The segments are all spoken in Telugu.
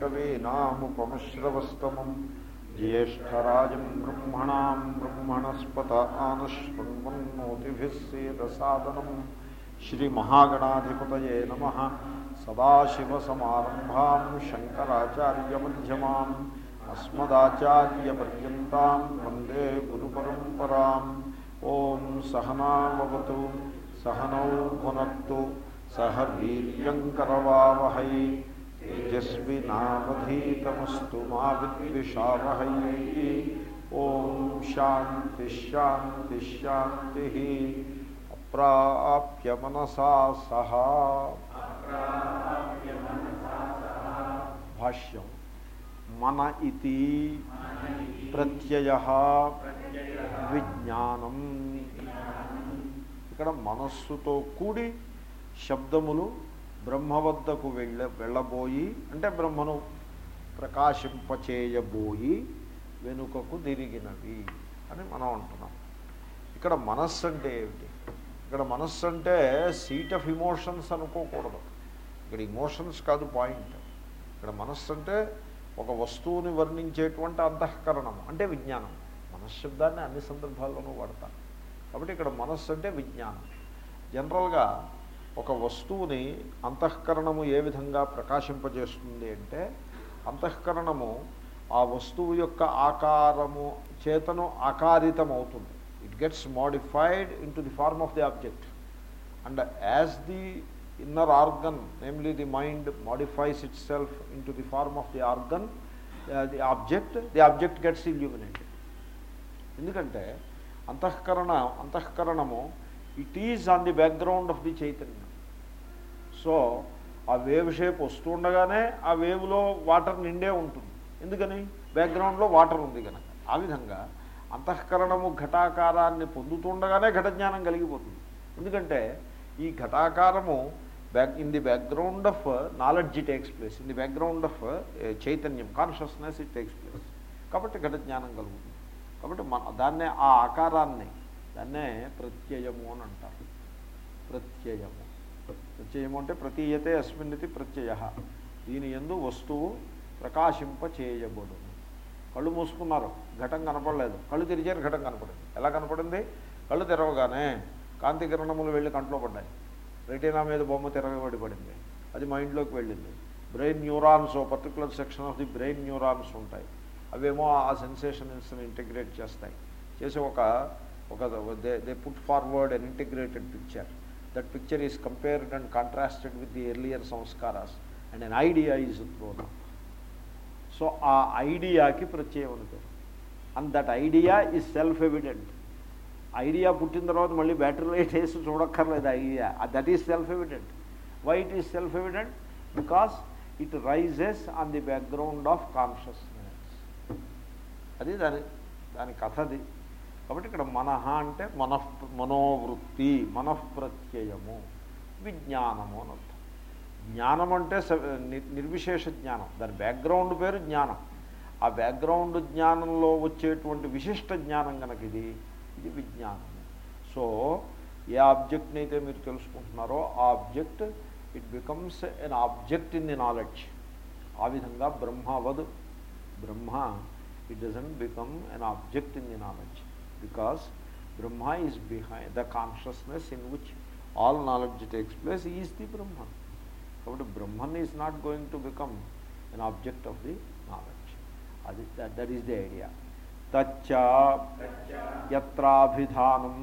కవీనాముపమశ్రవస్తమం జ్యేష్టరాజం బ్రహ్మణా బ్రహ్మణస్పత ఆనశృణ్వన్నోతిభిः సేదసాదనం. శ్రీమహాగణాధిపతయే నమ. సదాశివసమారంభాం శంకరాచార్యమ్యమాం అస్మదాచార్యపర్యంతం వందే గురు పరంపరా ఓం సహనావతు సహనౌ భునత్తు సహ వీర్యంకరవావహై తేజస్వినావధీతమస్తు మా విద్విషావహై ఓం శాంతి శాంతి శాంతి అప్రాప్య మనసా సహా భాష్యం మన ఇది ప్రత్యయ విజ్ఞానం ఇక్కడ మనస్సుతో కూడి శబ్దములు బ్రహ్మ వద్దకు వెళ్ళ వెళ్ళబోయి అంటే బ్రహ్మను ప్రకాశింపచేయబోయి వెనుకకు తిరిగినవి అని మనం అంటున్నాం. ఇక్కడ మనస్సు అంటే ఏమిటి? ఇక్కడ మనస్సు అంటే సీట్ ఆఫ్ ఇమోషన్స్ అనుకోకూడదు. ఇక్కడ ఇమోషన్స్ కాదు పాయింట్ ఇక్కడ మనస్సు అంటే ఒక వస్తువుని వర్ణించేటువంటి అంతఃకరణం అంటే విజ్ఞానం. మనశ్శబ్దాన్ని అన్ని సందర్భాల్లోనూ వాడతారు కాబట్టి ఇక్కడ మనస్సు అంటే విజ్ఞానం. జనరల్గా ఒక వస్తువుని అంతఃకరణము ఏ విధంగా ప్రకాశింపజేస్తుంది అంటే అంతఃకరణము ఆ వస్తువు యొక్క ఆకారము చేతను ఆకారితం అవుతుంది it gets modified in the form of the object and as the inner organ namely the mind modifies itself in the form of the organ the object the object gets illuminated ఎందుకంటే అంతఃకరణ అంతఃకరణము it is on the background of the చైతన్యం సో ఆ వేవ్ షేప్ వస్తుండగానే ఆ వేవ్లో వాటర్ నిండే ఉంటుంది. ఎందుకని? బ్యాక్గ్రౌండ్లో వాటర్ ఉంది కనుక. ఆ విధంగా అంతఃకరణము ఘటాకారాన్ని పొందుతుండగానే ఘటజ్ఞానం కలిగిపోతుంది. ఎందుకంటే ఈ ఘటాకారము back in the background of knowledge takes place in the background of చైతన్యం కాన్షియస్నెస్ ఇట్ టేక్స్ ప్లేస్ కాబట్టి ఘటజ్ఞానం కలుగుతుంది. కాబట్టి మన దాన్నే ఆ ఆకారాన్ని దాన్నే ప్రత్యయము అని అంటారు. ప్రత్యయము. ప్రత్యయము అంటే ప్రతీయతే అస్మిన్నితి ప్రత్యయ. దీని ఎందు వస్తువు ప్రకాశింప చేయబడు కళ్ళు మూసుకున్నారు. ఘటం కనపడలేదు. కళ్ళు తెరిచారు ఘటం కనపడింది. ఎలా కనపడింది? కళ్ళు తెరవగానే కాంతి కిరణములు వెళ్ళి కంట్లో పడ్డాయి. రెటీనా మీద బొమ్మ తిరగబడి పడింది. అది మైండ్లోకి వెళ్ళింది. Brain neurons particular section of the brain neurons ఉంటాయి. అవేమో ఆ సెన్సేషన్స్ని ఇంటిగ్రేట్ చేస్తాయి. చేసి ఒక ఒక they they put forward an integrated picture that picture is compared and contrasted with the earlier samskaras and an idea is thrown so ఆ ఐడియాకి ప్రత్యయం అని పేరు and that idea is self evident idea పుట్టిన తర్వాత మళ్ళీ బ్యాటరీ లైట్ వేసి చూడక్కర్లేదు idea that is self evident why it is self evident because it rises on the background of consciousness అది దాని దాని కథది కాబట్టి ఇక్కడ మనహ అంటే మనః మనోవృత్తి మనఃప్రత్యయము విజ్ఞానము అని అర్థం. జ్ఞానం అంటే నిర్విశేష జ్ఞానం. దాని బ్యాక్గ్రౌండ్ పేరు జ్ఞానం. ఆ బ్యాక్గ్రౌండ్ జ్ఞానంలో వచ్చేటువంటి విశిష్ట జ్ఞానం కనుక ఇది ఇది విజ్ఞానం సో ఏ ఆబ్జెక్ట్ని అయితే మీరు తెలుసుకుంటున్నారో ఆ object it becomes an object in the knowledge ఆ విధంగా బ్రహ్మవద్ Brahma it doesn't become an object in the knowledge because Brahma is behind the consciousness in which all knowledge takes place is the Brahma కాబట్టి Brahman is not going to become an object of the knowledge అది దట్ ఈస్ ది ఐడియా తచ్చ యత్రాభిధానం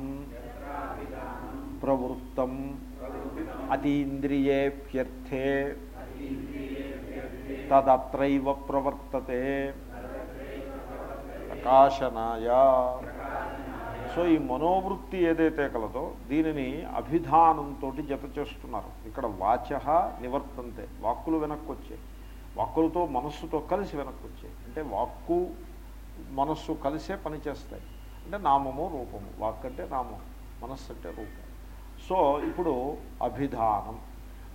ప్రవృత్తం అతీంద్రియేప్యర్థే తదత్రైవ ప్రవర్తతే ప్రకాశనాయ సో ఈ మనోవృత్తి ఏదైతే కలదో దీనిని అభిధానంతో జత చేస్తున్నారు. ఇక్కడ వాచ నివర్తంతే వాక్కులు వెనక్కి వచ్చాయి వాక్కులతో మనస్సుతో కలిసి వెనక్కి వచ్చాయి అంటే వాక్కు మనస్సు కలిసే పనిచేస్తాయి అంటే నామము రూపము. వాక్ అంటే నామం మనస్సు అంటే రూపం. సో ఇప్పుడు అభిధానం.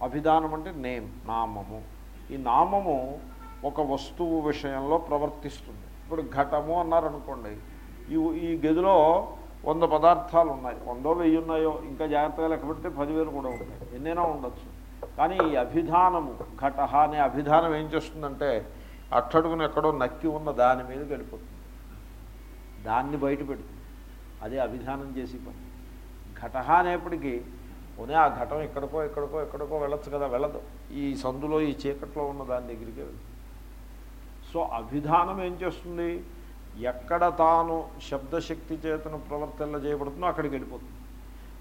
అభిధానం అంటే నేమ్ నామము. ఈ నామము ఒక వస్తువు విషయంలో ప్రవర్తిస్తుంది. ఇప్పుడు ఘటము అన్నారనుకోండి ఈ ఈ గదిలో వంద పదార్థాలు ఉన్నాయి వందో వెయ్యి ఉన్నాయో ఇంకా జాగ్రత్తగా లెక్క పెడితే పదివేలు కూడా ఉంటాయి. ఎన్నైనా ఉండొచ్చు. కానీ ఈ అభిధానము ఘట అనే అభిధానం ఏం చేస్తుందంటే అట్టడుగున ఎక్కడో నక్కి ఉన్న దాని మీద గడిపోతుంది దాన్ని బయట పెడుతుంది. అదే అభిధానం చేసి పని. ఘట అనేప్పటికీ పోనీ ఆ ఘటం ఎక్కడికో ఎక్కడికో ఎక్కడికో వెళ్ళచ్చు కదా వెళ్ళదు. ఈ సందులో ఈ చీకట్లో ఉన్న దాని దగ్గరికి వెళ్తుంది. సో అభిధానం ఏం చేస్తుంది? ఎక్కడ తాను శబ్దశక్తి చేతను ప్రవర్తనలు చేయబడుతుందో అక్కడికి వెళ్ళిపోతుంది.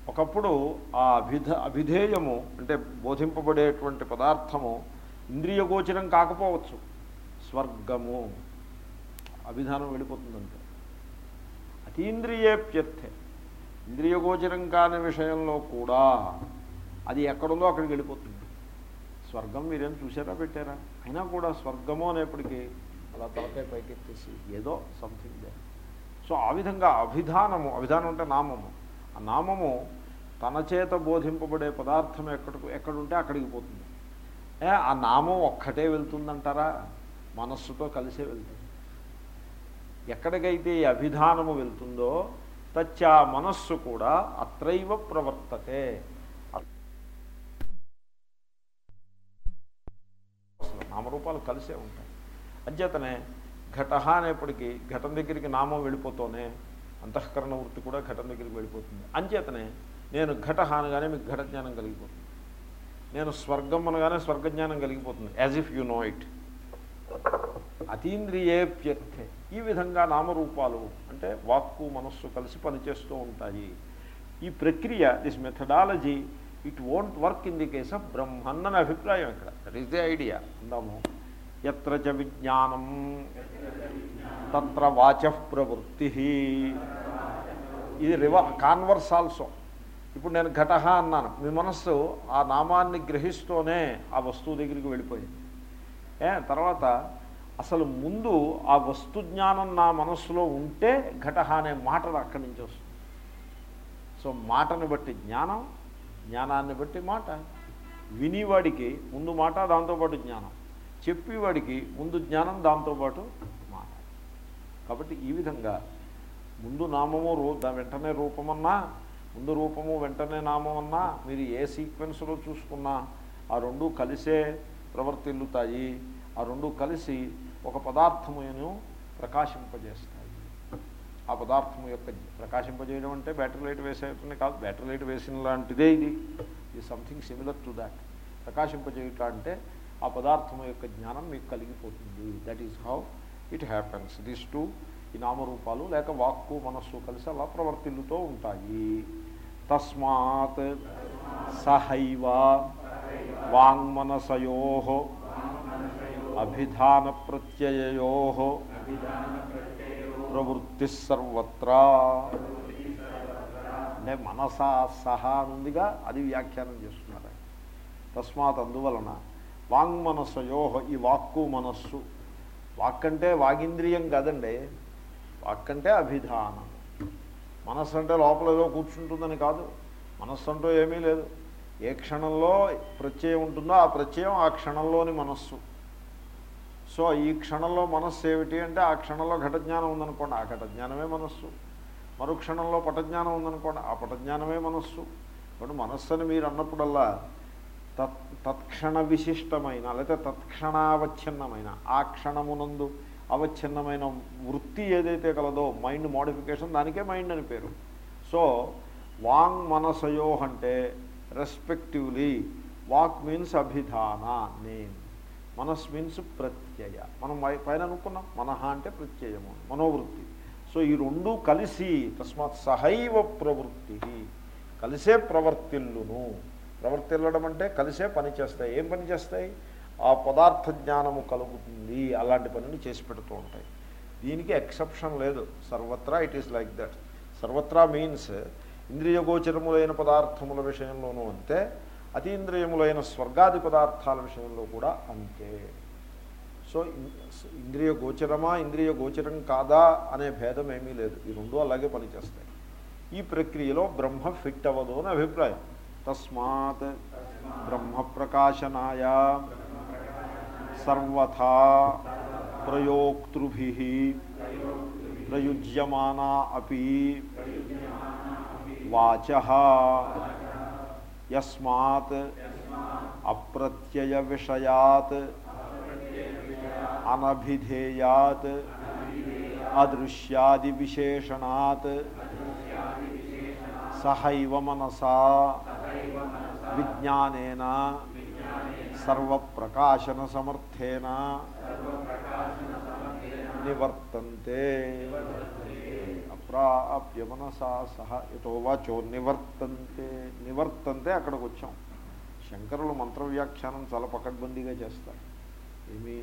ఒకప్పుడు ఆ అభిధ అభిధేయము అంటే బోధింపబడేటువంటి పదార్థము ఇంద్రియగోచరం కాకపోవచ్చు. స్వర్గము అభిధానం వెళ్ళిపోతుందంటే. అతీంద్రియేప్యర్థే. ఇంద్రియగోచరం కాని విషయంలో కూడా అది ఎక్కడుందో అక్కడికి వెళ్ళిపోతుంది. స్వర్గం మీరేం చూసారా పెట్టారా? అయినా కూడా స్వర్గము అనేప్పటికీ అలా తలకాయ పైకెత్తేసి ఏదో సంథింగ్ దే సో ఆ విధంగా అభిధానము అభిధానం అంటే నామము. ఆ నామము తన చేత బోధింపబడే పదార్థం ఎక్కడికి ఎక్కడుంటే అక్కడికి పోతుంది. ఏ ఆ నామం ఒక్కటే వెళ్తుందంటారా? మనస్సుతో కలిసే వెళ్తుంది. ఎక్కడికైతే ఈ అభిధానము వెళ్తుందో తచ్చా మనస్సు కూడా అత్రైవ ప్రవర్తతే. నామరూపాలు కలిసే ఉంటాయి. అంచేతనే ఘట అనేప్పటికీ ఘటం దగ్గరికి నామం వెళ్ళిపోతూనే అంతఃకరణ వృత్తి కూడా ఘటం దగ్గరికి వెళ్ళిపోతుంది. అంచేతనే నేను ఘట అనగానే మీకు ఘట జ్ఞానం కలిగిపోతుంది. నేను స్వర్గం అనగానే స్వర్గజ్ఞానం కలిగిపోతుంది. As if you know it అతీంద్రియేప్యర్థే. ఈ విధంగా నామరూపాలు అంటే వాక్కు మనస్సు కలిసి పనిచేస్తూ ఉంటాయి. ఈ ప్రక్రియ this methodology it won't work in the case of Brahman అభిప్రాయం ఇక్కడ. దట్ ఈస్ ది ఐడియా అందాము ఎత్ర చ విజ్ఞానం తత్ర వాచ ప్రవృత్తి ఇది రివ కాన్వర్స్ ఆల్సో ఇప్పుడు నేను ఘటహ అన్నాను. మీ మనస్సు ఆ నామాన్ని గ్రహిస్తూనే ఆ వస్తువు దగ్గరికి వెళ్ళిపోయింది. ఏ తర్వాత అసలు ముందు ఆ వస్తు జ్ఞానం నా మనస్సులో ఉంటే ఘటహ అనే మాట అక్కడి నుంచి వస్తుంది. సో మాటను బట్టి జ్ఞానం జ్ఞానాన్ని బట్టి మాట. వినివాడికి ముందు మాట దాంతోపాటు జ్ఞానం. చెప్పేవాడికి ముందు జ్ఞానం దాంతోపాటు మాట కాబట్టి ఈ విధంగా ముందు నామము రూ వెంటనే రూపమన్నా ముందు రూపము వెంటనే నామం అన్నా మీరు ఏ సీక్వెన్స్లో చూసుకున్నా ఆ రెండు కలిసే ప్రవర్తిల్లుతాయి. ఆ రెండు కలిసి ఒక పదార్థమును ప్రకాశింపజేస్తాయి. ఆ పదార్థము యొక్క ప్రకాశింపజేయడం అంటే బ్యాటరీ లైట్ వేసేటనే కాదు బ్యాటరీ లైట్ వేసిన లాంటిదే ఇది ఈ సంథింగ్ సిమిలర్ టు దాట్ ప్రకాశింపజేయటం అంటే ఆ పదార్థము యొక్క జ్ఞానం మీకు కలిగిపోతుంది. That is how it happens this too ఈ నామరూపాలు లేక వాక్కు మనస్సు కలిసి అలా ప్రవర్తిల్లుతూ ఉంటాయి. తస్మాత్ సహైవ వాంగ్మనసయో అభిధాన ప్రత్యయో ప్రవృత్తి సర్వత్రా. అంటే మనసా సహా అది వ్యాఖ్యానం చేస్తున్నారు తస్మాత్ అందువలన వాంగ్మనసయో ఈ వాక్కు మనస్సు. వాక్ అంటే వాగింద్రియం కాదండి. వాక్ అంటే అభిధానం. మనస్సు అంటే లోపల ఏదో కూర్చుంటుందని కాదు. మనస్సు అంటూ ఏమీ లేదు. ఏ క్షణంలో ప్రత్యయం ఉంటుందో ఆ ప్రత్యయం ఆ క్షణంలోని మనస్సు. సో ఈ క్షణంలో మనస్సు ఏమిటి అంటే ఆ క్షణంలో ఘటజ్ఞానం ఉందనుకోండి. ఆ ఘటజ్ఞానమే మనస్సు. మరు క్షణంలో పటజ్ఞానం ఉందనుకోండి. ఆ పటజ్ఞానమే మనస్సు. కాబట్టి మనస్సు అని మీరు అన్నప్పుడల్లా తత్ తత్క్షణ విశిష్టమైన లేకపోతే తత్క్షణావచ్ఛిన్నమైన ఆ క్షణమునందు అవచ్ఛిన్నమైన వృత్తి ఏదైతే కలదో మైండ్ మోడిఫికేషన్ దానికే మైండ్ అని పేరు. సో వాంగ్ మనసయో అంటే రెస్పెక్టివ్లీ వాక్ మీన్స్ అభిధాన నేమ్ మనస్ మీన్స్ ప్రత్యయ. మనం పైన అనుకున్నాం మనహ అంటే ప్రత్యయము మనోవృత్తి. సో ఈ రెండు కలిసి తస్మాత్ సహైవ ప్రవృత్తి కలిసే ప్రవర్తిల్లును. ప్రవర్తిల్లడం అంటే కలిసే పని చేస్తాయి. ఏం పని చేస్తాయి? ఆ పదార్థ జ్ఞానము కలుగుతుంది. అలాంటి పనిని చేసి పెడుతూ ఉంటాయి. దీనికి ఎక్సెప్షన్ లేదు. సర్వత్రా ఇట్ ఈస్ లైక్ దట్. సర్వత్రా మీన్స్ ఇంద్రియగోచరములైన పదార్థముల విషయంలోనూ అంతే. అతీంద్రియములైన స్వర్గాది పదార్థాల విషయంలో కూడా అంతే. సో ఇంద్రియ గోచరమా ఇంద్రియ గోచరం కాదా అనే భేదం ఏమీ లేదు. ఈ రెండు అలాగే పనిచేస్తాయి. ఈ ప్రక్రియలో బ్రహ్మ ఫిట్ అవ్వదు అని అభిప్రాయం. తస్మాత్ బ్రహ్మ ప్రకాశనాయ సర్వథా ప్రయోక్తృభి ప్రయుజ్యమానా అపి వాచ యస్మాత్ అప్రత్యయ విషయాత్ అనభిధేయాత్ అదృశ్యాది విశేషణాత్ సహైవ మనసా విజ్ఞానేన సర్వప్రకాశన సమర్థేన నివర్తంతే అప్రాప్య మనసా సహ ఎతో వాచో నివర్తంతే. నివర్తంతే అక్కడికి వచ్చాం శంకరులు మంత్రవ్యాఖ్యానం చాలా పకడ్బందీగా చేస్తారు. ఏమీ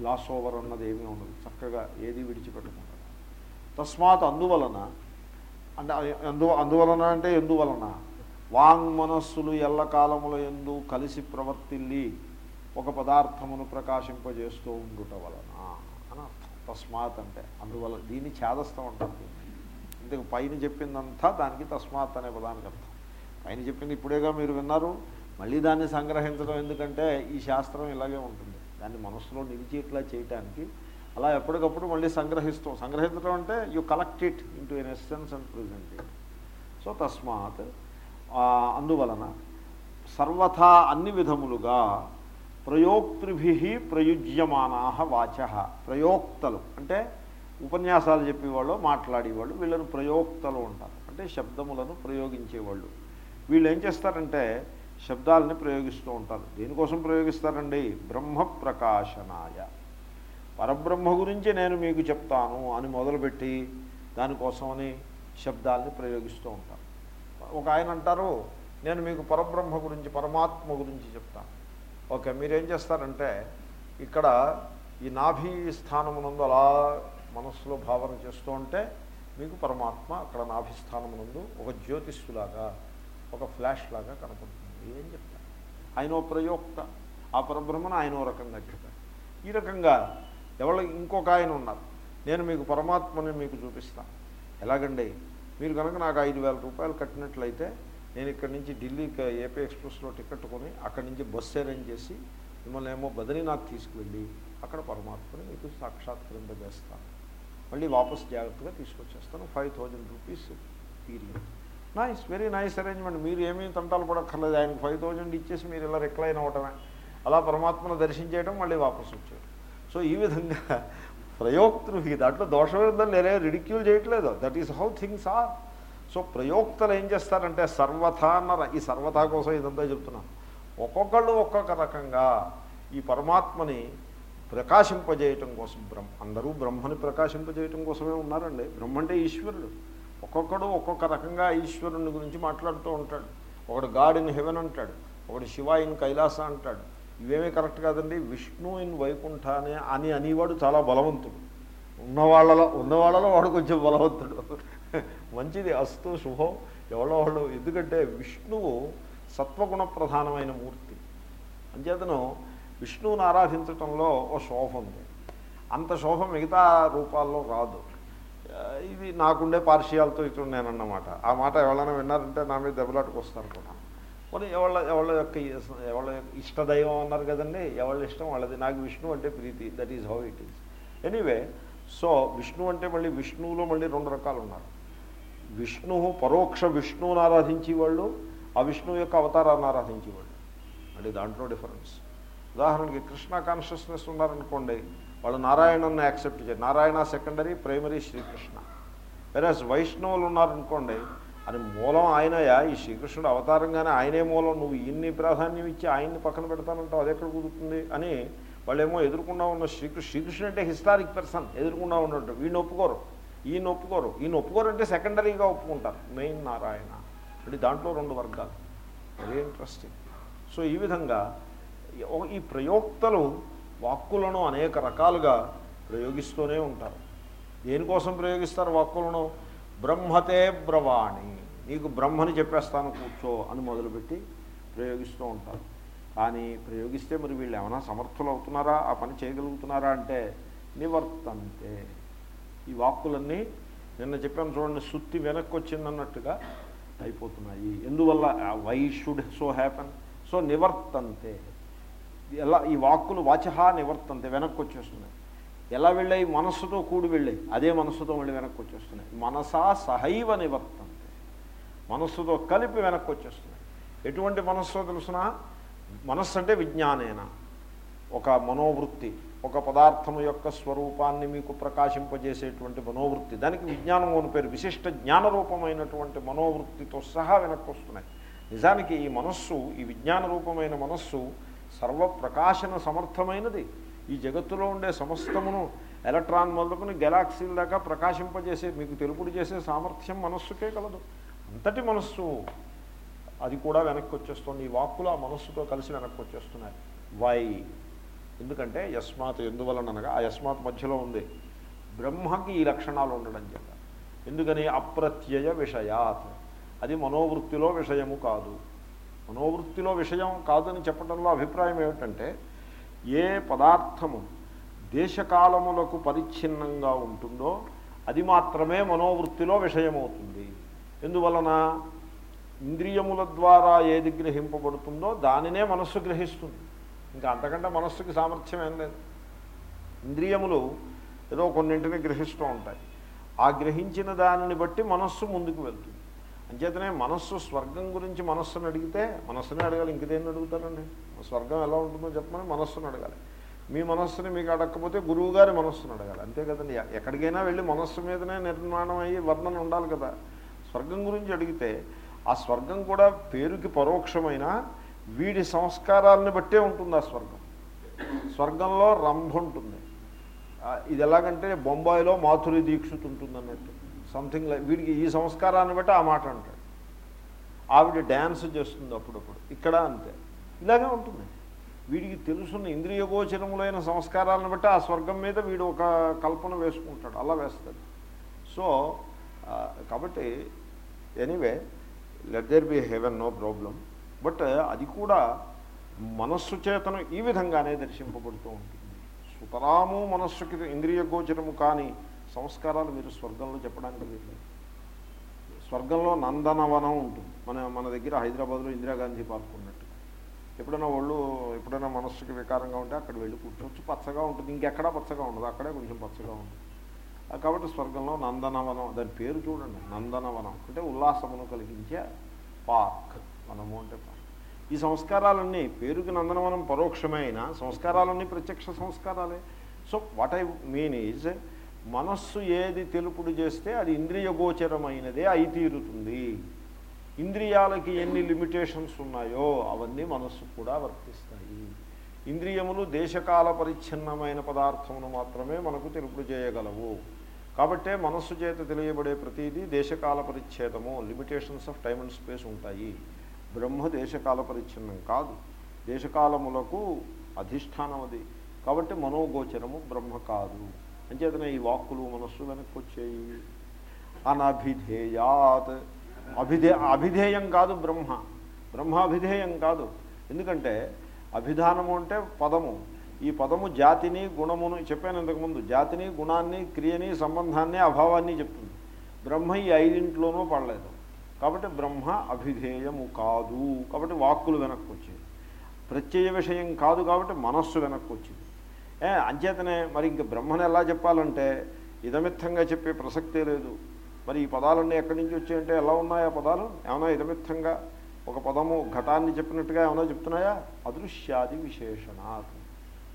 గ్లాస్ ఓవర్ అన్నది ఏమీ ఉండదు. చక్కగా ఏది విడిచిపెట్టకుండా. తస్మాత్ అందువలన అంటే ఎందు అందువలన అంటే ఎందువలన? వాంగ్ మనస్సులు ఎల్లకాలముల ఎందు కలిసి ప్రవర్తిల్లి ఒక పదార్థమును ప్రకాశింపజేస్తూ ఉండుట వలన అని అర్థం. తస్మాత్ అంటే అందువల్ల దీన్ని ఛేదస్థం అంటారు ఇంతకు పైన చెప్పిందంతా దానికి తస్మాత్ అనే పదానికి అర్థం. పైన చెప్పింది ఇప్పుడేగా మీరు విన్నారు మళ్ళీ దాన్ని సంగ్రహించడం ఎందుకంటే ఈ శాస్త్రం ఇలాగే ఉంటుంది. దాన్ని మనస్సులో నిలిచి ఇట్లా చేయటానికి అలా ఎప్పటికప్పుడు మళ్ళీ సంగ్రహిస్తాం. సంగ్రహించడం అంటే you collect it into an essence and present it so తస్మాత్ అందువలన సర్వథా అన్ని విధములుగా ప్రయోక్తృభి ప్రయుజ్యమానా వాచ. ప్రయోక్తలు అంటే ఉపన్యాసాలు చెప్పేవాళ్ళు మాట్లాడేవాళ్ళు వీళ్ళను ప్రయోక్తలు ఉంటారు అంటే శబ్దములను ప్రయోగించేవాళ్ళు. వీళ్ళు ఏం చేస్తారంటే శబ్దాలని ప్రయోగిస్తూ ఉంటారు. దేనికోసం ప్రయోగిస్తారండి? బ్రహ్మ ప్రకాశనాయ పరబ్రహ్మ గురించి నేను మీకు చెప్తాను అని మొదలుపెట్టి దానికోసమని శబ్దాలని ప్రయోగిస్తూ ఉంటాను ఒక ఆయన అంటారు నేను మీకు పరబ్రహ్మ గురించి పరమాత్మ గురించి చెప్తాను. ఓకే మీరేం చేస్తారంటే ఇక్కడ ఈ నాభి స్థానమునందు అలా మనస్సులో భావన చేస్తూ ఉంటే మీకు పరమాత్మ అక్కడ నాభిస్థానమునందు ఒక జ్యోతిష్లాగా ఒక ఫ్లాష్ లాగా కనపడుతుంది ఏం చెప్తారు. ఆయన ప్రయోక్త. ఆ పరబ్రహ్మను ఆయన ఓ రకంగా చెప్పారు ఈ రకంగా ఎవరు ఇంకొక ఆయన ఉన్నారు. నేను మీకు పరమాత్మని మీకు చూపిస్తాను. ఎలాగండి? మీరు కనుక నాకు ఐదు వేల రూపాయలు కట్టినట్లయితే నేను ఇక్కడి నుంచి ఢిల్లీకి ఏపీ ఎక్స్ప్రెస్లో టికెట్ కొని అక్కడి నుంచి బస్సు అరేంజ్ చేసి మిమ్మల్ని ఏమో బద్రీనాథ్ తీసుకువెళ్ళి అక్కడ పరమాత్మని మీకు సాక్షాత్కరింపజేస్తాను. మళ్ళీ వాపస్ జాగ్రత్తగా తీసుకొచ్చేస్తాను. Five thousand rupees period. Nice very nice arrangement. మీరు ఏమీ తంటాలు పడక్కర్లేదు. ఆయనకు ఫైవ్ థౌజండ్ ఇచ్చేసి మీరు ఇలా రిక్లైన్ అవ్వటమే. అలా పరమాత్మను దర్శించేయడం మళ్ళీ వాపసు వచ్చేయడం సో ఈ విధంగా ప్రయోక్తృకి దాంట్లో దోషం నేనే రిడిక్యూల్ చేయట్లేదు. That is how things are so ప్రయోక్తలు ఏం చేస్తారంటే సర్వథా అన్న ఈ సర్వథా కోసం ఇదంతా చెప్తున్నాను. ఒక్కొక్కళ్ళు ఒక్కొక్క రకంగా ఈ పరమాత్మని ప్రకాశింపజేయటం కోసం బ్రహ్మ అందరూ బ్రహ్మని ప్రకాశింపజేయటం కోసమే ఉన్నారండి. బ్రహ్మ అంటే ఈశ్వరుడు. ఒక్కొక్కడు ఒక్కొక్క రకంగా ఈశ్వరుని గురించి మాట్లాడుతూ ఉంటాడు. ఒకడు గాడ్ ఇన్ హెవెన్ అంటాడు. ఒకడు శివ ఇన్ కైలాస అంటాడు. ఇవేమీ కరెక్ట్ కాదండి. విష్ణు ఇన్ వైకుంఠ అనే అని అనేవాడు చాలా బలవంతుడు. ఉన్నవాళ్ళలో ఉన్నవాళ్ళలో వాడు కొంచెం బలవంతుడు. మంచిది అస్తు శుభం ఎవరో వాళ్ళు. ఎందుకంటే విష్ణువు సత్వగుణ ప్రధానమైన మూర్తి. అంచేతను విష్ణువుని ఆరాధించటంలో ఓ శోభ ఉంది. అంత శోభ మిగతా రూపాల్లో రాదు. ఇది నాకుండే పార్షియాలతో ఇటు నేనన్నమాట. ఆ మాట ఎవరైనా విన్నారంటే నా మీద దెబ్బలాటుకు వస్తారు కూడా. మరి ఎవళ్ళ ఎవళ్ళ యొక్క ఎవళ్ళ ఇష్టదైవం అన్నారు కదండి ఎవళ్ళ ఇష్టం వాళ్ళది. నాకు విష్ణు అంటే ప్రీతి that is how it is anyway so Vishnu అంటే మళ్ళీ విష్ణువులో మళ్ళీ రెండు రకాలు ఉన్నారు. విష్ణు పరోక్ష విష్ణువుని ఆరాధించేవాళ్ళు ఆ విష్ణువు యొక్క అవతారాన్ని ఆరాధించేవాళ్ళు. అంటే దాంట్లో డిఫరెన్స్ ఉదాహరణకి కృష్ణ కాన్షియస్నెస్ ఉన్నారనుకోండి వాళ్ళు నారాయణని యాక్సెప్ట్ చేయాలి. నారాయణ సెకండరీ ప్రైమరీ శ్రీకృష్ణ వెరాజ్ వైష్ణవులు ఉన్నారనుకోండి అని మూలం ఆయనయా? ఈ శ్రీకృష్ణుడు అవతారంగానే ఆయనే మూలం. నువ్వు ఇన్ని ప్రాధాన్యం ఇచ్చి ఆయన్ని పక్కన పెడతానంటావు అది ఎక్కడ కుదురుతుంది అని వాళ్ళేమో ఎదుర్కొన్నా ఉన్న శ్రీకృష్ణ శ్రీకృష్ణుడు అంటే హిస్టారిక్ పర్సన్ ఎదుర్కొన్నా ఉన్నట్టు. వీడిని ఒప్పుకోరు. ఈయన ఒప్పుకోరు. ఈయన ఒప్పుకోరు అంటే సెకండరీగా ఒప్పుకుంటారు. మెయిన్ నారాయణ. అంటే దాంట్లో రెండు వర్గాలు. వెరీ ఇంట్రెస్టింగ్ సో ఈ విధంగా ఈ ప్రయోక్తలు వాక్కులను అనేక రకాలుగా ప్రయోగిస్తూనే ఉంటారు. దేనికోసం ప్రయోగిస్తారు వాక్కులను? బ్రహ్మతే బ్రవాణి. నీకు బ్రహ్మని చెప్పేస్తాను కూర్చో అని మొదలుపెట్టి ప్రయోగిస్తూ ఉంటారు. కానీ ప్రయోగిస్తే మరి వీళ్ళు ఏమైనా సమర్థులు అవుతున్నారా? ఆ పని చేయగలుగుతున్నారా అంటే నివర్తంతే. ఈ వాక్కులన్నీ నిన్న చెప్పాను చూడండి సుత్తి వెనక్కి వచ్చిందన్నట్టుగా అయిపోతున్నాయి. ఎందువల్ల? Why should so happen so నివర్తంతే. ఎలా? ఈ వాక్కులు వాచహ నివర్తంతే వెనక్కి వచ్చేస్తున్నాయి ఎలా వెళ్ళాయి? మనస్సుతో కూడి వెళ్ళాయి. అదే మనస్సుతో మళ్ళీ వెనక్కి వచ్చేస్తున్నాయి. మనసా సహైవ నివర్తంతే మనస్సుతో కలిపి వెనక్కి వచ్చేస్తున్నాయి. ఎటువంటి మనస్సు తెలుసిన? మనస్సు అంటే విజ్ఞానేన. ఒక మనోవృత్తి ఒక పదార్థం యొక్క స్వరూపాన్ని మీకు ప్రకాశింపజేసేటువంటి మనోవృత్తి. దానికి విజ్ఞానం అని పేరు. విశిష్ట జ్ఞానరూపమైనటువంటి మనోవృత్తితో సహా వెనక్కి వస్తున్నాయి. నిజానికి ఈ మనస్సు ఈ విజ్ఞాన రూపమైన మనస్సు సర్వప్రకాశన సమర్థమైనది. ఈ జగత్తులో ఉండే సమస్తమును ఎలక్ట్రాన్ మొదలుకుని గెలాక్సీల దాకా ప్రకాశింపజేసే మీకు తెలుపుడు చేసే సామర్థ్యం మనస్సుకే కలదు. అంతటి మనస్సు అది కూడా వెనక్కి వచ్చేస్తుంది ఈ వాక్కులు ఆ మనస్సుతో కలిసి వెనక్కి వచ్చేస్తున్నాయి వై? ఎందుకంటే యస్మాత్ ఎందువలన అనగా ఆ యస్మాత్ మధ్యలో ఉంది. బ్రహ్మకి ఈ లక్షణాలు ఉండడం చేత. ఎందుకని? అప్రత్యయ విషయాత్. అది మనోవృత్తిలో విషయము కాదు. మనోవృత్తిలో విషయం కాదని చెప్పడంలో అభిప్రాయం ఏమిటంటే ఏ పదార్థము దేశకాలములకు పరిచ్ఛిన్నంగా ఉంటుందో అది మాత్రమే మనోవృత్తిలో విషయమవుతుంది. ఎందువలన? ఇంద్రియముల ద్వారా ఏది గ్రహింపబడుతుందో దానినే మనస్సు గ్రహిస్తుంది. ఇంకా అంతకంటే మనస్సుకి సామర్థ్యం ఏం లేదు. ఇంద్రియములు ఏదో కొన్నింటిని గ్రహిస్తూ ఉంటాయి. ఆ గ్రహించిన దానిని బట్టి మనస్సు ముందుకు వెళ్తుంది. అంచేతనే మనస్సు స్వర్గం గురించి మనస్సును అడిగితే మనస్సుని అడగాలి ఇంకదేన్ని అడుగుతారండి? స్వర్గం ఎలా ఉంటుందో చెప్పమని మనస్సును అడగాలి. మీ మనస్సుని మీకు అడగకపోతే గురువుగారి మనస్సును అడగాలి. అంతే కదండి ఎక్కడికైనా వెళ్ళి మనస్సు మీదనే నిర్మాణం అయ్యి వర్ణన ఉండాలి కదా. స్వర్గం గురించి అడిగితే ఆ స్వర్గం కూడా పేరుకి పరోక్షమైన వీడి సంస్కారాలను బట్టే ఉంటుంది ఆ స్వర్గం. స్వర్గంలో రంభ ఉంటుంది. ఇది ఎలాగంటే బొంబాయిలో మాధురి దీక్షిత్ ఉంటుంది అన్నట్టు సంథింగ్ లైక్ వీడికి ఈ సంస్కారాన్ని బట్టి ఆ మాట అంటాడు. ఆవిడ డ్యాన్స్ చేస్తుంది అప్పుడప్పుడు. ఇక్కడ అంతే. ఇలాగే ఉంటుంది. వీడికి తెలుసున్న ఇంద్రియగోచరములైన సంస్కారాలను బట్టి ఆ స్వర్గం మీద వీడు ఒక కల్పన వేసుకుంటాడు. అలా వేస్తాడు. సో కాబట్టి anyway let there be heaven no problem. But అది కూడా మనస్సు చేతను ఈ విధంగానే దర్శింపబడుతూ ఉంటుంది. సుతరాము మనస్సుకి ఇంద్రియ గోచరము సంస్కారాలు మీరు స్వర్గంలో చెప్పడానికి లేదు స్వర్గంలో నందనవనం ఉంటుంది. మన మన దగ్గర హైదరాబాద్లో ఇందిరాగాంధీ పార్క్ ఉన్నట్టు. ఎప్పుడైనా ఒళ్ళు ఎప్పుడైనా మనస్సుకి వికారంగా ఉంటే అక్కడ వెళ్ళి కూర్చోవచ్చు. పచ్చగా ఉంటుంది. ఇంకెక్కడా పచ్చగా ఉండదు. అక్కడే కొంచెం పచ్చగా ఉంటుంది. కాబట్టి స్వర్గంలో నందనవనం దాని పేరు చూడండి. నందనవనం అంటే ఉల్లాసమును కలిగించే పార్క్. వనము అంటే పార్క్. ఈ సంస్కారాలన్నీ పేరుకి నందనవనం పరోక్షమే అయినా సంస్కారాలన్నీ ప్రత్యక్ష సంస్కారాలే. So what I mean is మనస్సు ఏది తెలుపుడు చేస్తే అది ఇంద్రియ గోచరమైనదే అయి తీరుతుంది. ఇంద్రియాలకి ఎన్ని లిమిటేషన్స్ ఉన్నాయో అవన్నీ మనస్సు కూడా వర్తిస్తాయి. ఇంద్రియములు దేశకాల పరిచ్ఛిన్నమైన పదార్థమును మాత్రమే మనకు తెలుపుడు చేయగలవు. కాబట్టే మనస్సు చేత తెలియబడే ప్రతిదీ దేశకాల పరిచ్ఛేదము limitations of time and space ఉంటాయి. బ్రహ్మ దేశకాల పరిచ్ఛిన్నం కాదు. దేశకాలములకు అధిష్టానం అది కాబట్టి మనోగోచరము బ్రహ్మ కాదు. అంచేతనే ఈ వాక్కులు మనస్సు వెనక్కి వచ్చేయి అనభిధేయాత్. అభిధే అభిధేయం కాదు బ్రహ్మ. బ్రహ్మ అభిధేయం కాదు. ఎందుకంటే అభిధానము అంటే పదము. ఈ పదము జాతిని గుణమును చెప్పాను ఇంతకుముందు. జాతిని గుణాన్ని క్రియని సంబంధాన్ని అభావాన్ని చెప్తుంది. బ్రహ్మ ఈ ఐదింట్లోనూ పడలేదు. కాబట్టి బ్రహ్మ అభిధేయము కాదు. కాబట్టి వాక్కులు వెనక్కి వచ్చాయి ప్రత్యయ విషయం కాదు కాబట్టి మనస్సు వెనక్కి వచ్చింది అంచేతనే మరి ఇంక బ్రహ్మను ఎలా చెప్పాలంటే ఇదమిత్తంగా చెప్పే ప్రసక్తే లేదు. మరి ఈ పదాలన్నీ ఎక్కడి నుంచి వచ్చాయంటే ఎలా ఉన్నాయా పదాలు? ఏమైనా ఇదమిత్తంగా ఒక పదము ఘటాన్ని చెప్పినట్టుగా ఏమైనా చెప్తున్నాయా? అదృశ్యాది విశేషణాత్.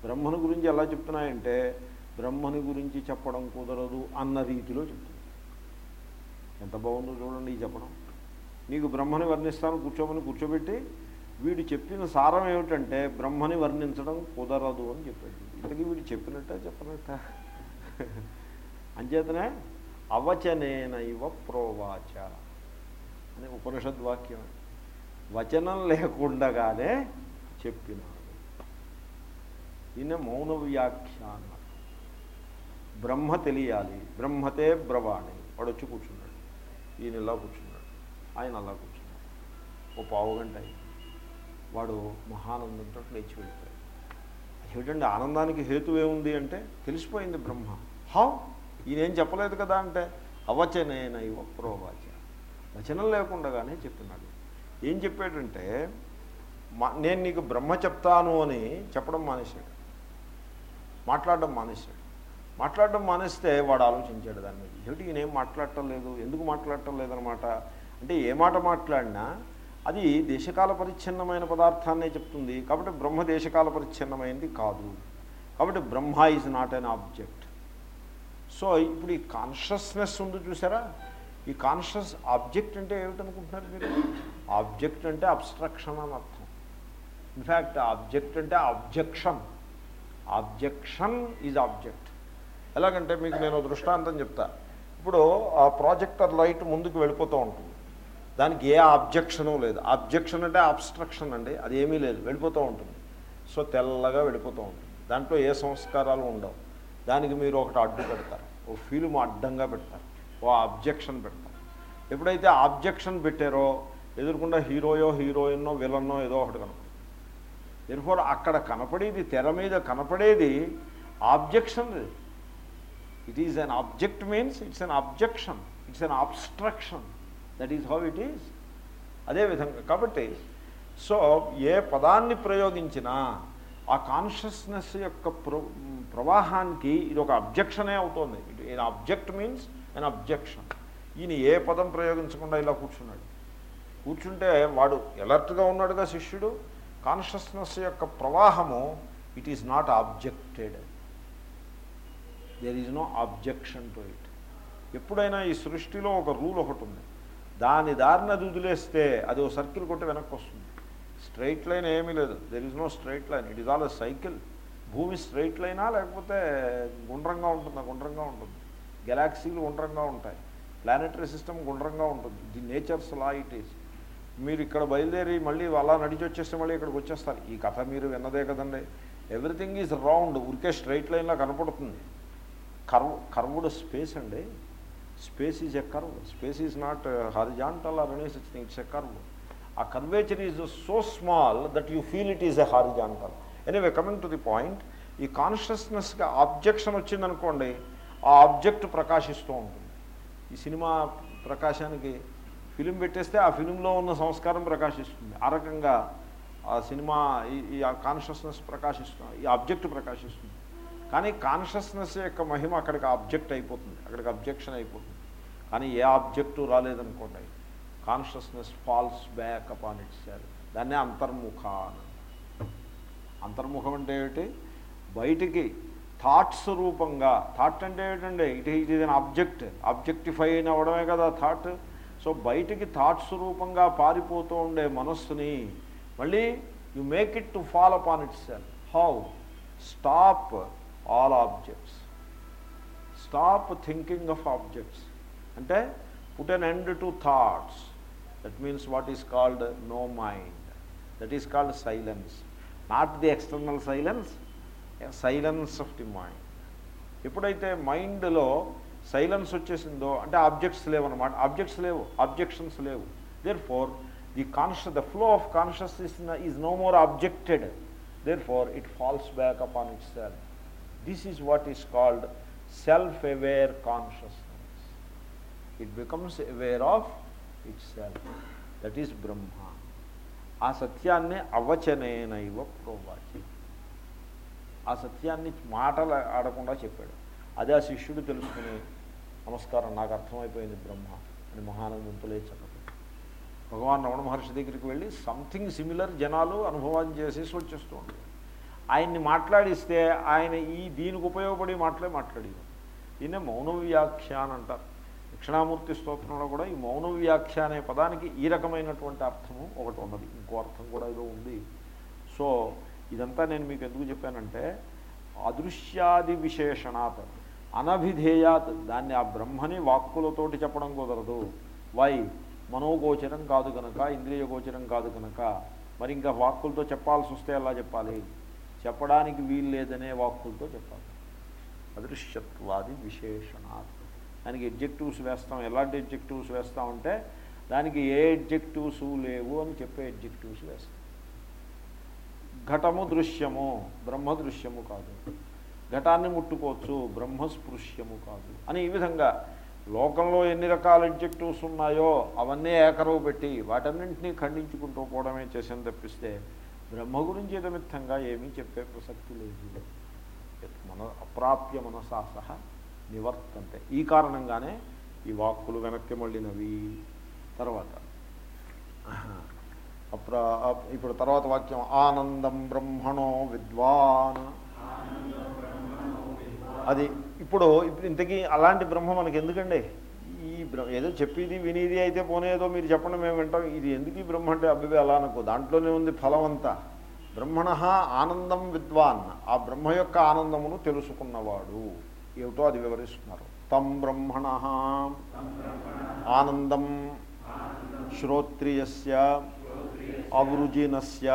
బ్రహ్మను గురించి ఎలా చెప్తున్నాయంటే బ్రహ్మని గురించి చెప్పడం కుదరదు అన్న రీతిలో చెప్తుంది ఎంత బాగుందో చూడండి చెప్పడం. నీకు బ్రహ్మని వర్ణిస్తాను కూర్చోమని కూర్చోబెట్టి వీడు చెప్పిన సారం ఏమిటంటే బ్రహ్మని వర్ణించడం కుదరదు అని చెప్పాడు. ఇంతకీ వీడు చెప్పినట్ట చెప్పనట్ట? అంచేతనే అవచనేన ఇవ ప్రోవాచ అని ఉపనిషద్ వాక్యం. వచనం లేకుండగానే చెప్పినాడు. ఈయన మౌన వ్యాఖ్యానం. బ్రహ్మ తెలియాలి. బ్రహ్మతే బ్రవాణి. వాడు వచ్చి కూర్చున్నాడు. ఈయన ఇలా కూర్చున్నాడు. ఆయన అలా కూర్చున్నాడు. ఓ పావు గంట అయింది. వాడు మహానందంతో లేచి వెళ్ళిపోయాడు. ఏమిటండి? ఆనందానికి హేతు ఏముంది అంటే తెలిసిపోయింది బ్రహ్మ. హా? ఈయనేం చెప్పలేదు కదా అంటే అవచనైన ఇవ ప్రోవాచ. వచనం లేకుండగానే చెప్పినాడు. ఏం చెప్పాడంటే నేను నీకు బ్రహ్మ చెప్తాను అని చెప్పడం మానేశాడు. మాట్లాడడం మానేశాడు. మాట్లాడడం మానేస్తే వాడు ఆలోచించాడు దాని మీద. ఏమిటి? ఈయనేం మాట్లాడటం లేదు. ఎందుకు మాట్లాడటం లేదనమాట అంటే ఏ మాట మాట్లాడినా అది దేశకాల పరిచ్ఛిన్నమైన పదార్థాన్నే చెప్తుంది. కాబట్టి బ్రహ్మ దేశకాల పరిచ్ఛిన్నమైనది కాదు. కాబట్టి Brahma is not an object so ఇప్పుడు ఈ కాన్షియస్నెస్ ఉంది చూసారా? ఈ కాన్షియస్ ఆబ్జెక్ట్ అంటే ఏమిటనుకుంటున్నారు మీరు? ఆబ్జెక్ట్ అంటే అబ్స్ట్రక్షన్ అని అర్థం. ఇన్ఫ్యాక్ట్ ఆబ్జెక్ట్ అంటే అబ్జెక్షన్ ఆబ్జెక్షన్ ఈజ్ ఆబ్జెక్ట్ ఎలాగంటే మీకు నేను దృష్టాంతం చెప్తా. ఇప్పుడు ఆ ప్రాజెక్టర్ లైట్ ముందుకు వెళ్ళిపోతూ ఉంటుంది. దానికి ఏ ఆబ్జెక్షను లేదు. ఆబ్జెక్షన్ అంటే అబ్స్ట్రక్షన్ అండి. అది ఏమీ లేదు. వెళ్ళిపోతూ ఉంటుంది. సో తెల్లగా వెళ్ళిపోతూ ఉంటుంది. దాంట్లో ఏ సంస్కారాలు ఉండవు. దానికి మీరు ఒకటి అడ్డు పెడతారు. ఓ ఫిల్మ్ అడ్డంగా పెడతారు. ఓ అబ్జెక్షన్ పెడతారు. ఎప్పుడైతే ఆబ్జెక్షన్ పెట్టారో ఎదురుకుండా హీరోయో హీరోయిన్నో విలన్నో ఏదో ఒకటి కనపడుతుంది ఎరుఫోర్ అక్కడ కనపడేది తెర మీద కనపడేది objection it is an object means it's an objection it's an obstruction that is how it is అదేవిధంగా కాబట్టి సో ఏ పదాన్ని ప్రయోగించినా ఆ కాన్షియస్నెస్ యొక్క ప్ర ప్రవాహానికి ఇది ఒక అబ్జెక్షనే అవుతుంది. It object means an objection ఈయన ఏ పదం ప్రయోగించకుండా ఇలా కూర్చున్నాడు. కూర్చుంటే వాడు ఎలర్ట్గా ఉన్నాడుగా శిష్యుడు. కాన్షియస్నెస్ యొక్క ప్రవాహము it is not objected there is no objection to it ఎప్పుడైనా ఈ సృష్టిలో ఒక రూల్ ఒకటి ఉంది. దాని దారిన అది వదిలేస్తే అది ఒక సర్కిల్ కొట్టి వెనక్కి వస్తుంది. స్ట్రైట్ లైన్ ఏమీ లేదు. There is no straight line it is all a cycle భూమి స్ట్రైట్ లైనా లేకపోతే గుండ్రంగా ఉంటుందా? గుండ్రంగా ఉంటుంది. గెలాక్సీలు గుండ్రంగా ఉంటాయి. ప్లానెటరీ సిస్టమ్ గుండ్రంగా ఉంటుంది. The nature's law it is మీరు ఇక్కడ బయలుదేరి మళ్ళీ అలా నడిచి వచ్చేస్తే మళ్ళీ ఇక్కడికి వచ్చేస్తారు. ఈ కథ మీరు విన్నదే కదండి. ఎవ్రీథింగ్ ఈజ్ రౌండ్ ఉరికే స్ట్రైట్ లైన్లా కనపడుతుంది. కర్వ్ కర్వ్డ్ స్పేస్ అండి. Space is a curve. Space is not uh, horizontal or any such thing it's a curve. ఆ curvature is so small that you feel it is a horizontal. Anyway coming to the point ఈ కాన్షియస్నెస్గా ఆబ్జెక్షన్ వచ్చిందనుకోండి ఆ ఆబ్జెక్ట్ ప్రకాశిస్తూ ఉంటుంది. ఈ సినిమా ప్రకాశానికి ఫిలిం పెట్టేస్తే ఆ ఫిలింలో ఉన్న సంస్కారం ప్రకాశిస్తుంది. ఆ రకంగా ఆ సినిమా ఈ ఈ కాన్షియస్నెస్ ప్రకాశిస్తుంది ఈ ఆబ్జెక్ట్ ప్రకాశిస్తుంది. కానీ కాన్షియస్నెస్ యొక్క మహిమ అక్కడికి ఆబ్జెక్ట్ అయిపోతుంది. అక్కడికి అబ్జెక్షన్ అయిపోతుంది. కానీ ఏ ఆబ్జెక్టు రాలేదనుకోండి consciousness falls back upon itself దాన్నే అంతర్ముఖ అని. అంతర్ముఖం అంటే ఏమిటి? బయటికి థాట్స్ రూపంగా థాట్ అంటే ఏమిటండి? It it is an object objectify అయిన అవడమే కదా థాట్ సో బయటికి థాట్స్ రూపంగా పారిపోతూ ఉండే మనస్సుని మళ్ళీ you make it to fall upon itself how stop all objects stop thinking of objects అంటే put an end to thoughts that means what is called no mind that is called silence not the external silence silence of the mind ఎప్పుడైతే మైండ్లో సైలెన్స్ వచ్చేసిందో అంటే ఆబ్జెక్ట్స్ లేవు అనమాట ఆబ్జెక్ట్స్ లేవు ఆబ్జెక్షన్స్ లేవు. Therefore the conscious the flow of consciousness is no more objected therefore it falls back upon itself this is what is called self aware consciousness it becomes aware of itself that is Brahma ఆ సత్యాన్ని అవచనేనైవ ప్రోవాచి ఆ సత్యాన్ని మాటలు ఆడకుండా చెప్పాడు అదే ఆ శిష్యుడు తెలుసుకుని నమస్కారం నాకు అర్థమైపోయింది బ్రహ్మ అని మహానందంతులే చెప్పదు భగవాన్ రమణ మహర్షి దగ్గరికి వెళ్ళి సంథింగ్ సిమిలర్ జనాలు అనుభవం చేసేసి వచ్చేస్తూ ఉంటారు ఆయన్ని మాట్లాడిస్తే ఆయన ఈ దీనికి ఉపయోగపడి మాటలే మాట్లాడేవారు దీన్నే మౌన వ్యాఖ్య అంటారు దక్షిణామూర్తి స్తోత్రంలో కూడా ఈ మౌన వ్యాఖ్య అనే పదానికి ఈ రకమైనటువంటి అర్థము ఒకటి ఉన్నది. ఇంకో అర్థం కూడా ఏదో ఉంది. సో ఇదంతా నేను మీకు ఎందుకు చెప్పానంటే అదృశ్యాది విశేషణాత్ అనభిధేయాత్ దాన్ని ఆ బ్రహ్మని వాక్కులతోటి చెప్పడం కుదరదు. వై? మనోగోచరం కాదు కనుక ఇంద్రియ గోచరం కాదు కనుక మరి ఇంకా వాక్కులతో చెప్పాల్సి వస్తే ఎలా చెప్పాలి? చెప్పడానికి వీలు లేదనే వాక్కులతో చెప్పాలి. అదృశ్యత్వాది విశేషణాత్. దానికి ఎడ్జెక్టివ్స్ వేస్తాం. ఎలాంటి ఎడ్జెక్టివ్స్ వేస్తామంటే దానికి ఏ ఎడ్జెక్టివ్స్ లేవు అని చెప్పే ఎడ్జెక్టివ్స్ వేస్తాం. ఘటము దృశ్యము బ్రహ్మ దృశ్యము కాదు. ఘటాన్ని ముట్టుకోవచ్చు బ్రహ్మస్పృశ్యము కాదు. అని ఈ విధంగా లోకంలో ఎన్ని రకాల ఎడ్జెక్టివ్స్ ఉన్నాయో అవన్నీ ఏకరవు పెట్టి వాటన్నింటినీ ఖండించుకుంటూ పోవడమే చేసాను తప్పిస్తే బ్రహ్మ గురించి ఇదమిత్తంగా ఏమీ చెప్పే ప్రసక్తి లేదు. మన అప్రాప్య మనసాసహ నివర్తంతే. ఈ కారణంగానే ఈ వాక్కులు వెనక్కి మళ్ళినవి. తర్వాత అప్ర ఇప్పుడు తర్వాత వాక్యం ఆనందం బ్రహ్మణో విద్వాన్. అది ఇప్పుడు ఇప్పుడు ఇంతకీ అలాంటి బ్రహ్మ మనకి ఎందుకండి ఈ ఏదో చెప్పేది వినేది అయితే పోనేదో మీరు చెప్పండి మేము వింటాం. ఇది ఎందుకు ఈ బ్రహ్మ అంటే అబ్బిబి అలా అనుకో. దాంట్లోనే ఉంది ఫలం అంతా. బ్రహ్మణ ఆనందం విద్వాన్. ఆ బ్రహ్మ యొక్క ఆనందమును తెలుసుకున్నవాడు. ఏమిటో అది వివరిస్తున్నారు తం బ్రహ్మణ ఆనందం శ్రోత్రియస్య అవృజినస్య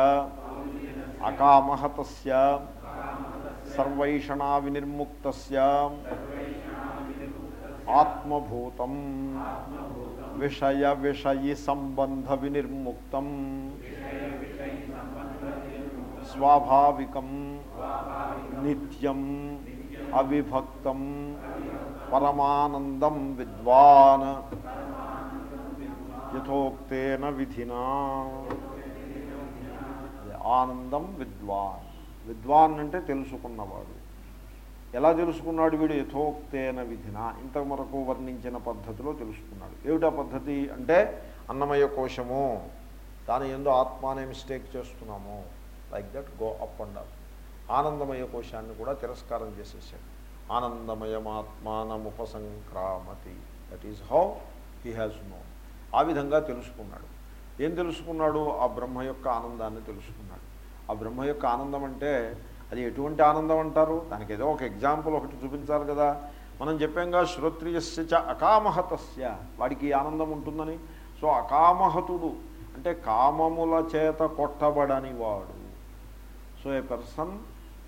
అకామహతస్య సర్వైషణా వినిర్ముక్తస్య ఆత్మభూతం విషయ విషయి సంబంధ వినిర్ముక్తం స్వాభావికం నిత్యం అవిభక్తం పరమానందం విద్వాన్. యథోక్తేన విధినా. ఆనందం విద్వాన్. విద్వాన్ అంటే తెలుసుకున్నవాడు. ఎలా తెలుసుకున్నాడు వీడు? యథోక్తేన విధిన. ఇంతవరకు వర్ణించిన పద్ధతిలో తెలుసుకున్నాడు. ఏమిటా పద్ధతి? అంటే అన్నమయ కోశము. దాని ఎందు ఆత్మ అనే మిస్టేక్ చేస్తున్నాము. Like that go up and up. ఆనందమయ కోశాన్ని కూడా తిరస్కారం చేసేసాడు. ఆనందమయమాత్మానముపసంక్రామతి. That is how he has no ఆ విధంగా తెలుసుకున్నాడు. ఏం తెలుసుకున్నాడు? ఆ బ్రహ్మ యొక్క ఆనందాన్ని తెలుసుకున్నాడు. ఆ బ్రహ్మ యొక్క ఆనందం అంటే అది ఎటువంటి ఆనందం అంటారు? దానికి ఏదో ఒక ఎగ్జాంపుల్ ఒకటి చూపించాలి కదా. మనం చెప్పాంగా శ్రోత్రియస్య చ అకామహతస్య. వాడికి ఆనందం ఉంటుందని. సో అకామహతుడు అంటే కామముల చేత కొట్టబడని వాడు so a person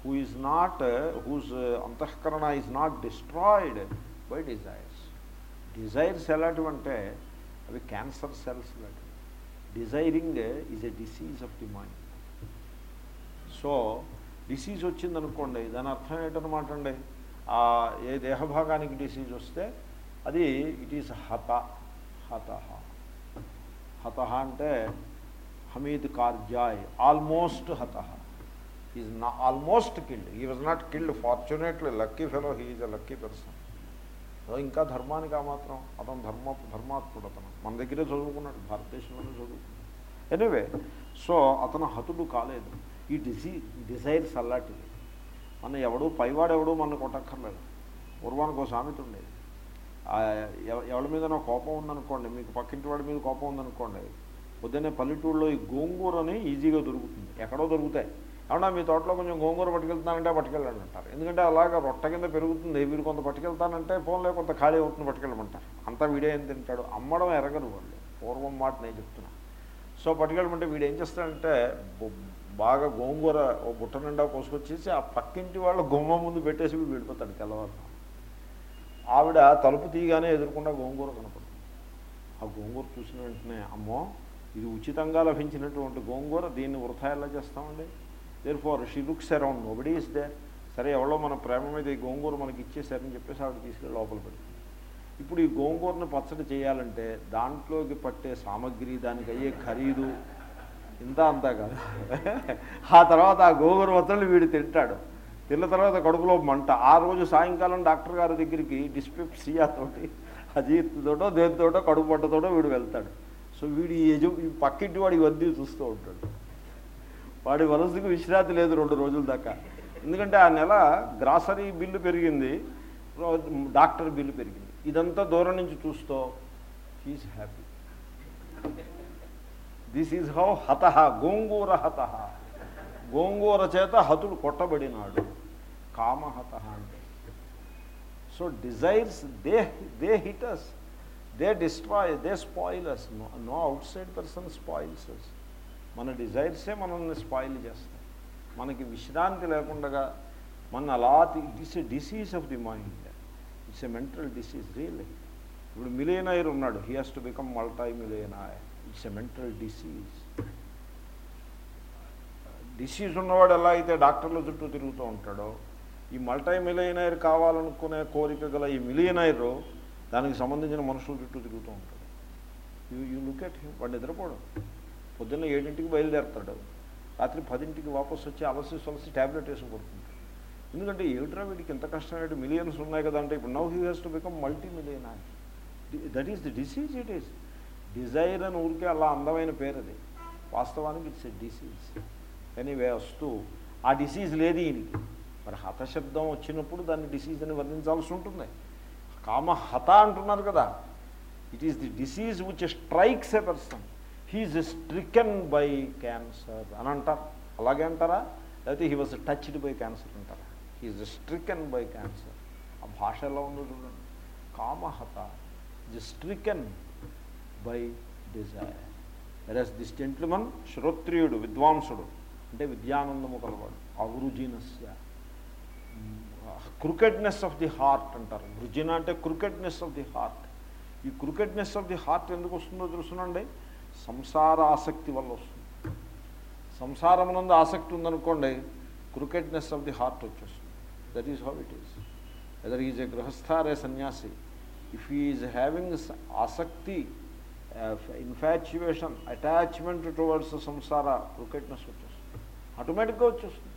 who is not whose అంతఃకరణ is not destroyed by desires desires ఎలాంటివంటే అవి క్యాన్సర్ సెల్స్ లాంటివి. Desiring is a disease of the mind so disease వచ్చిందనుకోండి దాని అర్థం ఏంటనమాట అండి? ఏ దేహభాగానికి డిసీజ్ వస్తే అది ఇట్ ఈస్ హత హత. హత అంటే హమీద్ కార్జాయ్ ఆల్మోస్ట్ హత. ఈజ్ నా almost killed he was not killed fortunately lucky fellow he is a lucky person ఇంకా ధర్మానికి ఆ మాత్రం అతను ధర్మ ధర్మాత్ముడు అతను మన దగ్గరే చదువుకున్నాడు భారతదేశంలోనే చదువుకున్నాడు ఎనివే సో అతను హతుడు కాలేదు ఈ డిసీ డిజైర్స్ అల్లాంటివి మన ఎవడు పైవాడు ఎవడు మన కొట్టక్కర్లేదు పూర్వానికి ఒక సామెత ఉండేది ఎవడి ఎవరి మీద నా కోపం ఉందనుకోండి మీకు పక్కింటి వాడి మీద కోపం ఉందనుకోండి పొద్దున్నే పల్లెటూళ్ళలో ఈ గోంగూరని ఈజీగా దొరుకుతుంది ఎక్కడో దొరుకుతాయి అవునా మీ తోటలో కొంచెం గోంగూర పట్టుకెళ్తానంటే పట్టుకెళ్ళండి అంటారు ఎందుకంటే అలాగా రొట్ట కింద పెరుగుతుంది. వీరు కొంత పట్టుకెళ్తానంటే ఫోన్లో కొంత ఖాళీ అవుతుంది పట్టుకెళ్ళమంటారు. అంతా వీడేం తింటాడు? అమ్మడం ఎరగరు వాళ్ళు పూర్వం మాట నేను చెప్తున్నా. సో పట్టుకెళ్ళమంటే వీడు ఏం చేస్తాడంటే బాగా గోంగూర ఓ బుట్ట నిండా కోసుకొచ్చేసి ఆ పక్కింటి వాళ్ళ గుమ్మ ముందు పెట్టేసి వీడు వెళ్ళిపోతాడు తెల్లవారు. ఆవిడ తలుపు తీయగానే ఎదుర్కొండ గోంగూర కనపడుతుంది. ఆ గోంగూర చూసిన వెంటనే అమ్మో ఇది ఉచితంగా లభించినటువంటి గోంగూర దీన్ని వృథా ఎలా చేస్తామండి? Therefore she looks around nobody is they సరే ఎవరో మన ప్రేమ మీద ఈ గోంగూర మనకి ఇచ్చేసారని చెప్పేసి ఆవిడ తీసుకెళ్ళి లోపల పెడుతుంది ఇప్పుడు ఈ గోంగూరను పచ్చడి చేయాలంటే దాంట్లోకి పట్టే సామగ్రి దానికి అయ్యే ఖరీదు ఇంత అంతా కాదు. ఆ తర్వాత ఆ గోంగూర పచ్చళ్ళు వీడు తింటాడు. తిన్న తర్వాత కడుపులో మంట. ఆ రోజు సాయంకాలం డాక్టర్ గారి దగ్గరికి డిస్పెప్సియా తోటి అజీర్తితోటో దేనితోటో కడుపు పట్టతోటో వీడు వెళ్తాడు. సో వీడు ఈ యజు పక్కింటి వాడి ఇవన్నీ చూస్తూ ఉంటాడు. వాడి మనసుకు విశ్రాంతి లేదు రెండు రోజుల దాకా. ఎందుకంటే ఆ నెల గ్రాసరీ బిల్లు పెరిగింది డాక్టర్ బిల్లు పెరిగింది. ఇదంతా దూరం నుంచి చూస్తూ he's happy this is how హత గోంగూర హత గోంగూర చేత హతుడు కొట్టబడినాడు. కామహత అంటే. So desires they they hit us they destroy they spoil us no no outside person spoils మన డిజైర్సే మనల్ని స్పాయిల్ చేస్తాయి. మనకి విశ్రాంతి లేకుండా మన అలా it's a disease of the mind it's a mental disease really ఇప్పుడు మిలియనైర్ ఉన్నాడు. He has to become multi millionaire it's a mental disease disease ఉన్నవాడు ఎలా అయితే డాక్టర్ల చుట్టూ తిరుగుతూ ఉంటాడో ఈ మల్టై మిలియనైర్ కావాలనుకునే కోరిక గల ఈ మిలియనైర్ దానికి సంబంధించిన మనుషుల చుట్టూ తిరుగుతూ ఉంటాడు. You you look at him వాడు నిద్రపోవడం పొద్దున్న ఏడింటికి బయలుదేరతాడు. రాత్రి పదింటికి వాపసు వచ్చి అలసి సొలసి ట్యాబ్లెట్ వేసి కొడుకుంటాడు ఎందుకంటే ఏమిట్రా వీడికి ఎంత కష్టమైన మిలియన్స్ ఉన్నాయి కదా అంటే ఇప్పుడు now he has to become multi million that is the disease it is. Desire అని ఊరికే అలా అందమైన పేరు అది. వాస్తవానికి ఇట్స్ ఎ డిసీజ్. ఎనీవే వస్తూ ఆ డిసీజ్ లేదు ఈయనకి. మరి హతశబ్దం వచ్చినప్పుడు దాన్ని డిసీజ్ అని వర్ణించాల్సి ఉంటుంది. కామ హత అంటున్నారు కదా. It is the disease which strikes a person he's stricken by cancer అని అంటారు. అలాగే అంటారా? లేకపోతే he was touched by cancer అంటారా? He's stricken by cancer. ఆ భాష ఎలా ఉందో చూడండి. కామహత is stricken by desire. Versus this gentleman శ్రోత్రియుడు విద్వాంసుడు అంటే విద్యానందము కలవాడు అవృజినస్య క్రికెట్నెస్ ఆఫ్ ది హార్ట్ అంటారు. వృజిన అంటే క్రికెట్నెస్ ఆఫ్ ది హార్ట్. ఈ క్రికెట్నెస్ ఆఫ్ ది హార్ట్ ఎందుకు వస్తుందో తెలుసునండి. సంసార ఆసక్తి వల్ల వస్తుంది. సంసారమునందు ఆసక్తి ఉందనుకోండి క్రికెట్నెస్ ఆఫ్ ది హార్ట్ వచ్చేస్తుంది. That is how it is whether is a గృహస్థారే sanyasi if is having asakti infatuation attachment towards samsara crookedness వచ్చేస్తుంది. ఆటోమేటిక్గా వచ్చేస్తుంది.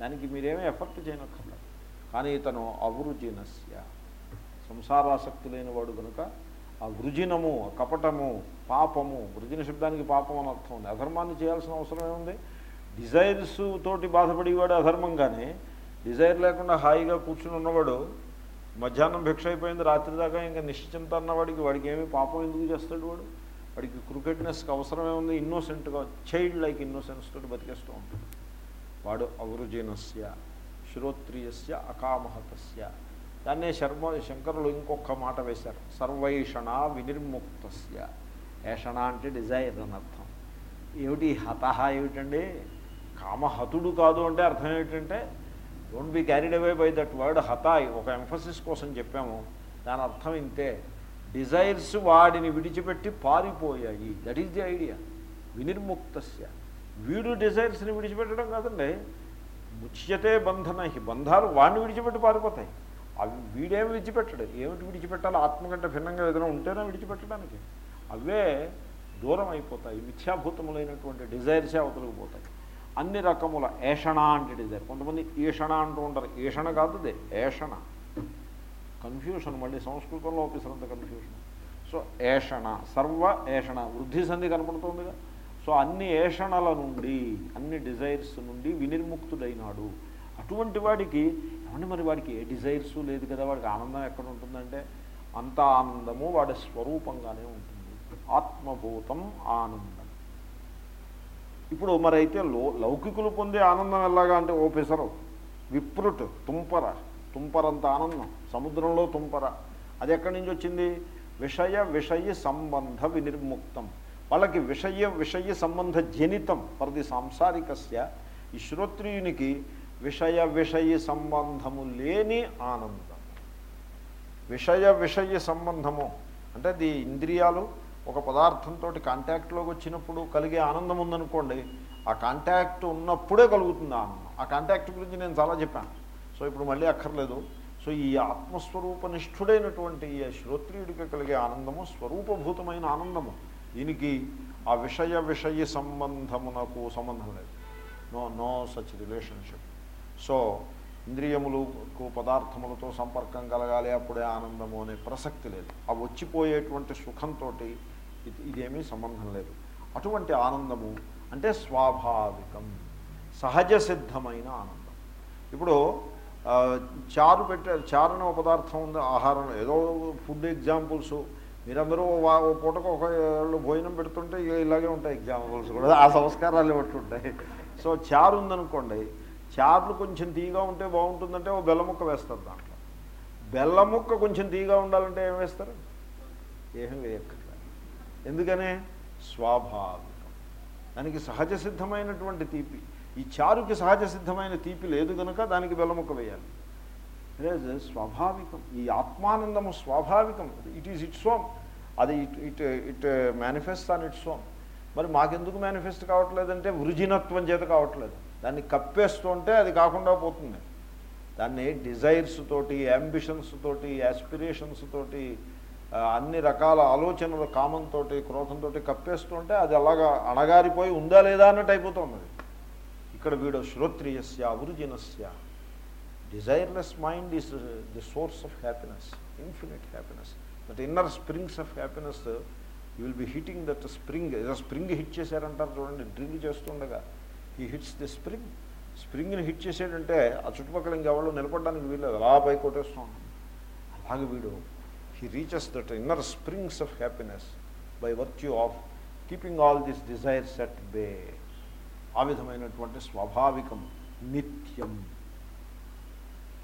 దానికి మీరేమీ ఎఫర్ట్ చేయనక్కర్లేదు. కానీ ఇతను అవృజినస్య. సంసారాసక్తి లేనివాడు కనుక ఆ వృజినము కపటము పాపము వృజిన శబ్దానికి పాపం అని అర్థం ఉంది. అధర్మాన్ని చేయాల్సిన అవసరం ఏముంది? డిజైర్స్ తోటి బాధపడేవాడు అధర్మంగానే డిజైర్ లేకుండా హాయిగా కూర్చుని ఉన్నవాడు మధ్యాహ్నం భిక్ష అయిపోయింది రాత్రి దాకా ఇంకా నిశ్చింత అన్నవాడికి వాడికి ఏమి పాపం ఎందుకు చేస్తాడు వాడు? వాడికి క్రికెట్నెస్కి అవసరమే ఉంది ఇన్నోసెంట్గా చైల్డ్ లైక్ ఇన్నోసెన్స్ తోటి బతికేస్తూ ఉంటాడు. వాడు అవృజీనస్య శ్రోత్రియస్య అకామహతస్య. దాన్నే శర్మ శంకరులు ఇంకొక మాట వేశారు. సర్వైషణ వినిర్ముక్తస్య. ఏషణ అంటే డిజైర్ అని అర్థం. ఏమిటి? హతహ ఏమిటండి? కామహతుడు కాదు అంటే అర్థం ఏమిటంటే don't be carried away by that word హతాయ్ ఒక ఎంఫసిస్ కోసం చెప్పాము. దాని అర్థం ఇంతే. డిజైర్స్ వాడిని విడిచిపెట్టి పారిపోయాయి. దట్ ఈస్ ది ఐడియా వినిర్ముక్తస్య. వీడు డిజైర్స్ని విడిచిపెట్టడం కాదండి. ముచ్యతే బంధన బంధాలు వాడిని విడిచిపెట్టి పారిపోతాయి. అవి వీడేమి విడిచిపెట్టడు? ఏమిటి విడిచిపెట్టాలి? ఆత్మ కంటే భిన్నంగా ఏదైనా ఉంటేనే విడిచిపెట్టడానికి. అవే దూరం అయిపోతాయి మిథ్యాభూతములైనటువంటి డిజైర్సే అవతలకు పోతాయి. అన్ని రకముల ఏషణ అంటే డిజైర్ కొంతమంది ఈషణ అంటూ ఉంటారు. ఈషణ కాదు అదే ఏషణ. కన్ఫ్యూషన్ మళ్ళీ సంస్కృతంలో ఒప్పిసినంత కన్ఫ్యూషన్ సో ఏషణ సర్వ ఏషణ వృద్ధి సంధి కనపడుతుందిగా. సో అన్ని ఏషణల నుండి అన్ని డిజైర్స్ నుండి వినిర్ముక్తుడైనాడు. అటువంటి వాడికి ఏమంటే మరి వాడికి ఏ డిజైర్స్ లేదు కదా? వాడికి ఆనందం ఎక్కడ ఉంటుందంటే అంత ఆనందము వాడి స్వరూపంగానే ఉంటుంది. ఆత్మభూతం ఆనందం. ఇప్పుడు మరి అయితే లో లౌకికులు పొందే ఆనందం ఎలాగా అంటే ఓ పిసరు విప్రుట్ తుంపర తుంపరంత ఆనందం సముద్రంలో తుంపర. అది ఎక్కడి నుంచి వచ్చింది? విషయ విషయ సంబంధ వినిర్ముక్తం. వాళ్ళకి విషయ విషయ సంబంధ జనితం. పరది సాంసారికస్య ఈ శ్రోత్రియునికి విషయ విషయ సంబంధము లేని ఆనందం. విషయ విషయ సంబంధము అంటే ది ఇంద్రియాలు ఒక పదార్థంతో కాంటాక్ట్లోకి వచ్చినప్పుడు కలిగే ఆనందం ఉందనుకోండి ఆ కాంటాక్ట్ ఉన్నప్పుడే కలుగుతుంది ఆనందం. ఆ కాంటాక్ట్ గురించి నేను చాలా చెప్పాను. సో ఇప్పుడు మళ్ళీ అక్కర్లేదు. సో ఈ ఆత్మస్వరూప నిష్ఠుడైనటువంటి ఈ శ్రోత్రియుడికి కలిగే ఆనందము స్వరూపభూతమైన ఆనందము దీనికి ఆ విషయ విషయ సంబంధమునకు సంబంధం లేదు. No no such relationship so ఇంద్రియములకు పదార్థములతో సంపర్కం కలగాలి అప్పుడే ఆనందము అనే ప్రసక్తి లేదు. ఆ వచ్చిపోయేటువంటి సుఖంతో ఇదేమీ సంబంధం లేదు. అటువంటి ఆనందము అంటే స్వాభావికం సహజ సిద్ధమైన ఆనందం. ఇప్పుడు చారు పెట్టారు చారున ఒక పదార్థం ఉంది ఆహారం ఏదో ఫుడ్ ఎగ్జాంపుల్స్. మీరందరూ ఓ పూటకు ఒక భోజనం పెడుతుంటే ఇలాగే ఉంటాయి ఎగ్జాంపుల్స్ కూడా ఆ సంస్కారాలు బట్టి ఉంటాయి. సో చారు ఉందనుకోండి చారులు కొంచెం తీగా ఉంటే బాగుంటుందంటే ఓ బెల్ల ముక్క వేస్తారు దాంట్లో. బెల్ల ముక్క కొంచెం తీగా ఉండాలంటే ఏం వేస్తారు? ఏం వేయక్కర్ ఎందుకనే? స్వాభావికం. దానికి సహజ సిద్ధమైనటువంటి తీపి. ఈ చారుకి సహజ సిద్ధమైన తీపి లేదు కనుక దానికి బెల్లముక్క వేయాలి. లేదు స్వాభావికం. ఈ ఆత్మానందము స్వాభావికం. ఇట్ ఈజ్ ఇట్స్ ఓన్ అది it it it manifest on its own మరి మాకెందుకు మేనిఫెస్ట్ కావట్లేదంటే వృజినత్వం చేత కావట్లేదు. దాన్ని కప్పేస్తుంటే అది కాకుండా పోతుంది. దాన్ని డిజైర్స్ తోటి అంబిషన్స్ తోటి యాస్పిరేషన్స్ తోటి అన్ని రకాల ఆలోచనలు కామంతో క్రోధంతో కప్పేస్తుంటే అది అలాగా అణగారిపోయి ఉందా లేదా అన్నట్టు అయిపోతుంది అది. ఇక్కడ వీడు శ్రోత్రియస్య అవృజినస్య desireless mind is the source of happiness infinite happiness that inner springs of happiness you will be hitting that spring ఏదో స్ప్రింగ్ హిట్ చేశారంటారు చూడండి డ్రిల్ చేస్తుండగా. హీ హిట్స్ ది స్ప్రింగ్ స్ప్రింగ్ని హిట్ చేసాడంటే ఆ చుట్టుపక్కల ఇంకెవరో నిలబడడానికి వీళ్ళు అలా పై కొట్టేస్తూ అలాగే వీడు he reaches that inner springs of happiness by virtue of keeping all this desires at bay ఆ విధమైనటువంటి స్వాభావికం నిత్యం.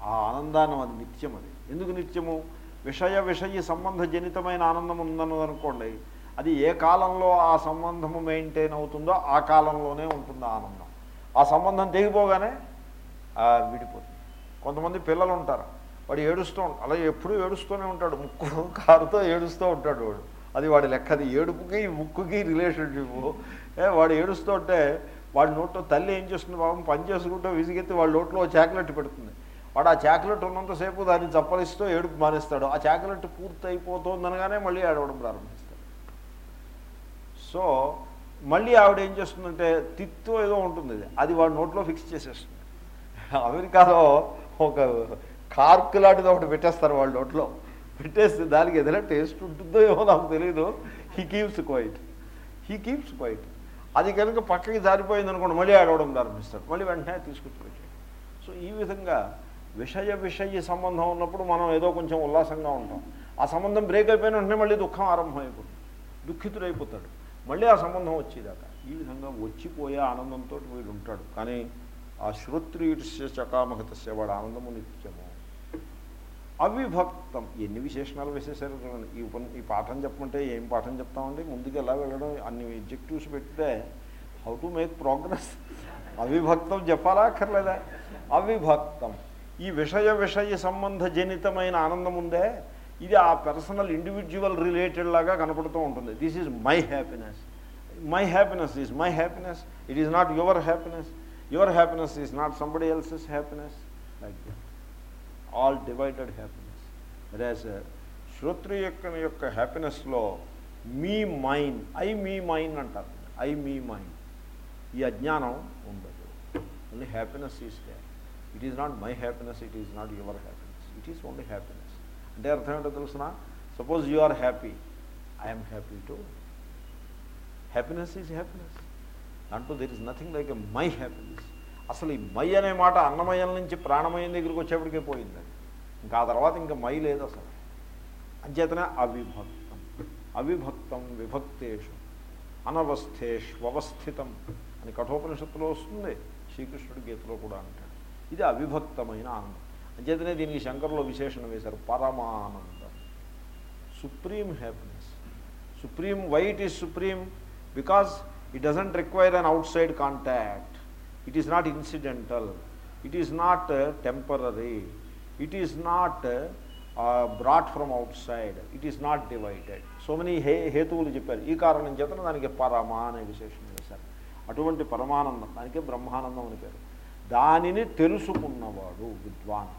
ఆ ఆనందానం అది నిత్యం అది. ఎందుకు నిత్యము? విషయ విషయ సంబంధ జనితమైన ఆనందం ఉందను అనుకోండి అది ఏ కాలంలో ఆ సంబంధము మెయింటైన్ అవుతుందో ఆ కాలంలోనే ఉంటుంది ఆ ఆనందం. ఆ సంబంధం తెగిపోగానే విడిపోతుంది. కొంతమంది పిల్లలు ఉంటారు వాడు ఏడుస్తూ ఉంటాడు అలా ఎప్పుడూ ఏడుస్తూనే ఉంటాడు. ముక్కు కారుతో ఏడుస్తూ ఉంటాడు వాడు. అది వాడి లెక్క అది ఏడుపుకి ముక్కుకి రిలేషన్షిప్ వాడు ఏడుస్తూ ఉంటే వాడి నోట్లో తల్లి ఏం చేస్తుంది పాపం? పని చేసుకుంటూ విసిగెత్తి వాడి నోట్లో చాక్లెట్ పెడుతుంది. వాడు ఆ చాక్లెట్ ఉన్నంతసేపు దాన్ని చప్పలిస్తూ ఏడుపు మానేస్తాడు. ఆ చాక్లెట్ పూర్తి అయిపోతుందనగానే మళ్ళీ ఏడవడం ప్రారంభిస్తాడు. సో మళ్ళీ ఆవిడ ఏం చేస్తుందంటే తిత్తు ఏదో ఉంటుంది అది. అది వాడి నోట్లో ఫిక్స్ చేసేస్తుంది. అమెరికాలో ఒక కార్క్ లాంటిది ఒకటి పెట్టేస్తారు వాళ్ళ నోట్లో. పెట్టేస్తే దానికి ఏదైనా టేస్ట్ ఉంటుందో ఏమో నాకు తెలియదు he keeps quiet he keeps quiet అది కనుక పక్కకి జారిపోయింది అనుకోండి మళ్ళీ ఆడవడం ప్రారంభిస్తారు. మళ్ళీ వెంటనే తీసుకొచ్చి పెట్టాడు సో ఈ విధంగా విషయ విషయ సంబంధం ఉన్నప్పుడు మనం ఏదో కొంచెం ఉల్లాసంగా ఉంటాం. ఆ సంబంధం బ్రేక్ అయిపోయిన వెంటనే మళ్ళీ దుఃఖం ఆరంభమైపోతుంది. దుఃఖితుడైపోతాడు. మళ్ళీ ఆ సంబంధం వచ్చేదాకా. ఈ విధంగా వచ్చిపోయే ఆనందంతో వీడు ఉంటాడు. కానీ ఆ శ్రోత్రియుడిస్య చకామహతస్య వాడు ఆనందము నిత్యము అవిభక్తం. ఎన్ని విశేషణాలు వేసేసారు చూడండి. ఈ ఉపన్ ఈ పాఠం చెప్పమంటే ఏం పాఠం చెప్తామండి? ముందుకు ఎలా వెళ్ళడం? అన్ని ఎగ్జెక్టివ్స్ పెడితే హౌ టు మేక్ ప్రోగ్రెస్ అవిభక్తం చెప్పాలా అక్కర్లేదా? అవిభక్తం. ఈ విషయ విషయ సంబంధ జనితమైన ఆనందం ఉందే. ఇది ఆ పర్సనల్ ఇండివిజువల్ రిలేటెడ్ లాగా కనపడుతూ ఉంటుంది. This is my happiness my happiness is my happiness it is not your happiness your happiness is not somebody else is happiness like that all divided happiness. Raj uh, శ్రోత్రి యొక్క యొక్క హ్యాపీనెస్లో మీ మైండ్ ఐ మీ మైండ్ అంటారు. ఐ మీ మైండ్ ఈ అజ్ఞానం ఉండదు. Only happiness is there it is not my happiness it is not your happiness. It is only happiness. అంటే అర్థం ఏంటో తెలుసిన? Suppose you are happy I'm happy too happiness is happiness దాంట్లో there is nothing like my happiness అసలు ఈ మై అనే మాట అన్నమయం నుంచి ప్రాణమయం దగ్గరికి వచ్చేప్పటికే పోయింది. ఇంకా ఆ తర్వాత ఇంకా మై లేదు అసలు. అంచేతనే అవిభక్తం. అవిభక్తం విభక్తేషు. అనవస్థేష్వస్థితం అని కఠోపనిషత్తులో వస్తుంది. శ్రీకృష్ణుడి గీతలో కూడా అంటాడు. ఇది అవిభక్తమైన ఆనందం. అంచేతనే దీనికి శంకర్లో విశేషణ వేశారు. పరమానందం. Supreme happiness supreme why it is supreme because it doesn't require an outside contact. It is not incidental it is not temporary it is not brought from outside it is not divided so many హే హేతువులు చెప్పారు. ఈ కారణం చేత దానికి పరమ అనే విశేషం చేశారు అటువంటి పరమానందం దానికే బ్రహ్మానందం అని పేరు. దానిని తెలుసుకున్నవాడు విద్వాన్.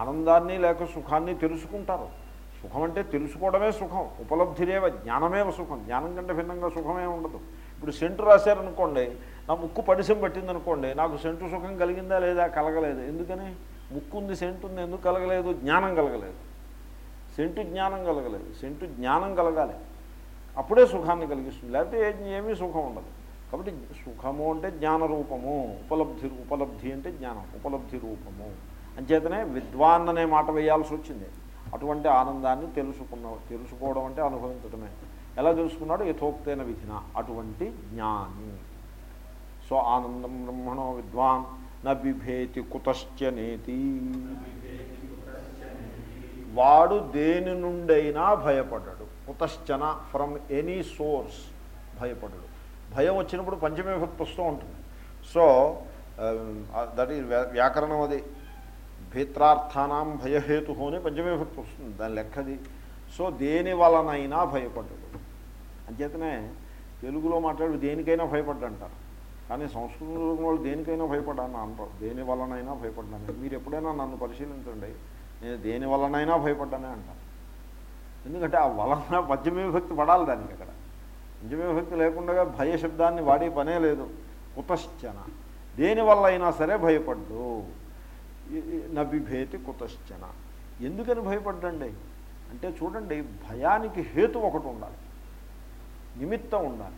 ఆనందాన్ని లేక సుఖాన్ని తెలుసుకుంటారు. సుఖం అంటే తెలుసుకోవడమే సుఖం. ఉపలబ్ధిరేవ జ్ఞానమేవ సుఖం. జ్ఞానం కంటే భిన్నంగా సుఖమే ఉండదు. ఇప్పుడు సెంటు రాశారనుకోండి నా ముక్కు పడిసం పట్టిందనుకోండి నాకు సెంటు సుఖం కలిగిందా లేదా కలగలేదు. ఎందుకని? ముక్కు ఉంది సెంటు ఉంది ఎందుకు కలగలేదు? జ్ఞానం కలగలేదు. సెంటు జ్ఞానం కలగలేదు. సెంటు జ్ఞానం కలగాలి. అప్పుడే సుఖాన్ని కలిగిస్తుంది. లేకపోతే ఏమీ సుఖం ఉండదు. కాబట్టి సుఖము అంటే జ్ఞాన రూపము ఉపలబ్ధి ఉపలబ్ధి అంటే జ్ఞానం ఉపలబ్ధి రూపము. అంచేతనే విద్వాన్ అనే మాట వేయాల్సి వచ్చింది. అటువంటి ఆనందాన్ని తెలుసుకున్న తెలుసుకోవడం అంటే అనుభవించడమే ఎలా తెలుసుకున్నాడు? యథోక్తైన విధిన. అటువంటి జ్ఞాని. సో ఆనందం బ్రహ్మణో విద్వాన్ న బిభేతి కుతశ్చనేతి వాడు దేని నుండైనా భయపడ్డాడు కుతశ్చన ఫ్రమ్ ఎనీ సోర్స్ భయపడ్డాడు భయం వచ్చినప్పుడు పంచమే విభక్తి వస్తూ ఉంటుంది. సో దట్ ఈ వ్యాకరణం అది. భీత్రార్థానం భయహేతు అని పంచమే విభక్తి వస్తుంది. దాని లెక్కది. సో దేని వలనైనా భయపడ్డాడు అంచేతనే తెలుగులో మాట్లాడు దేనికైనా భయపడ్డంటారు. కానీ సంస్కృతం వాళ్ళు దేనికైనా భయపడ్డాను అంటారు దేని వలనైనా భయపడ్డాను. మీరు ఎప్పుడైనా నన్ను పరిశీలించండి. నేను దేని వలనైనా భయపడ్డానే అంటాను. ఎందుకంటే ఆ వలన పంచమే భక్తి పడాలి దానికి అక్కడ. పంచమే లేకుండా భయ శబ్దాన్ని వాడే పనే లేదు. కుతశ్చన. దేనివల్ల అయినా సరే భయపడ్డు. నబిభేతి కుతశ్చన. ఎందుకని భయపడ్డండి? అంటే చూడండి భయానికి హేతు ఒకటి ఉండాలి. నిమిత్తం ఉండాలి.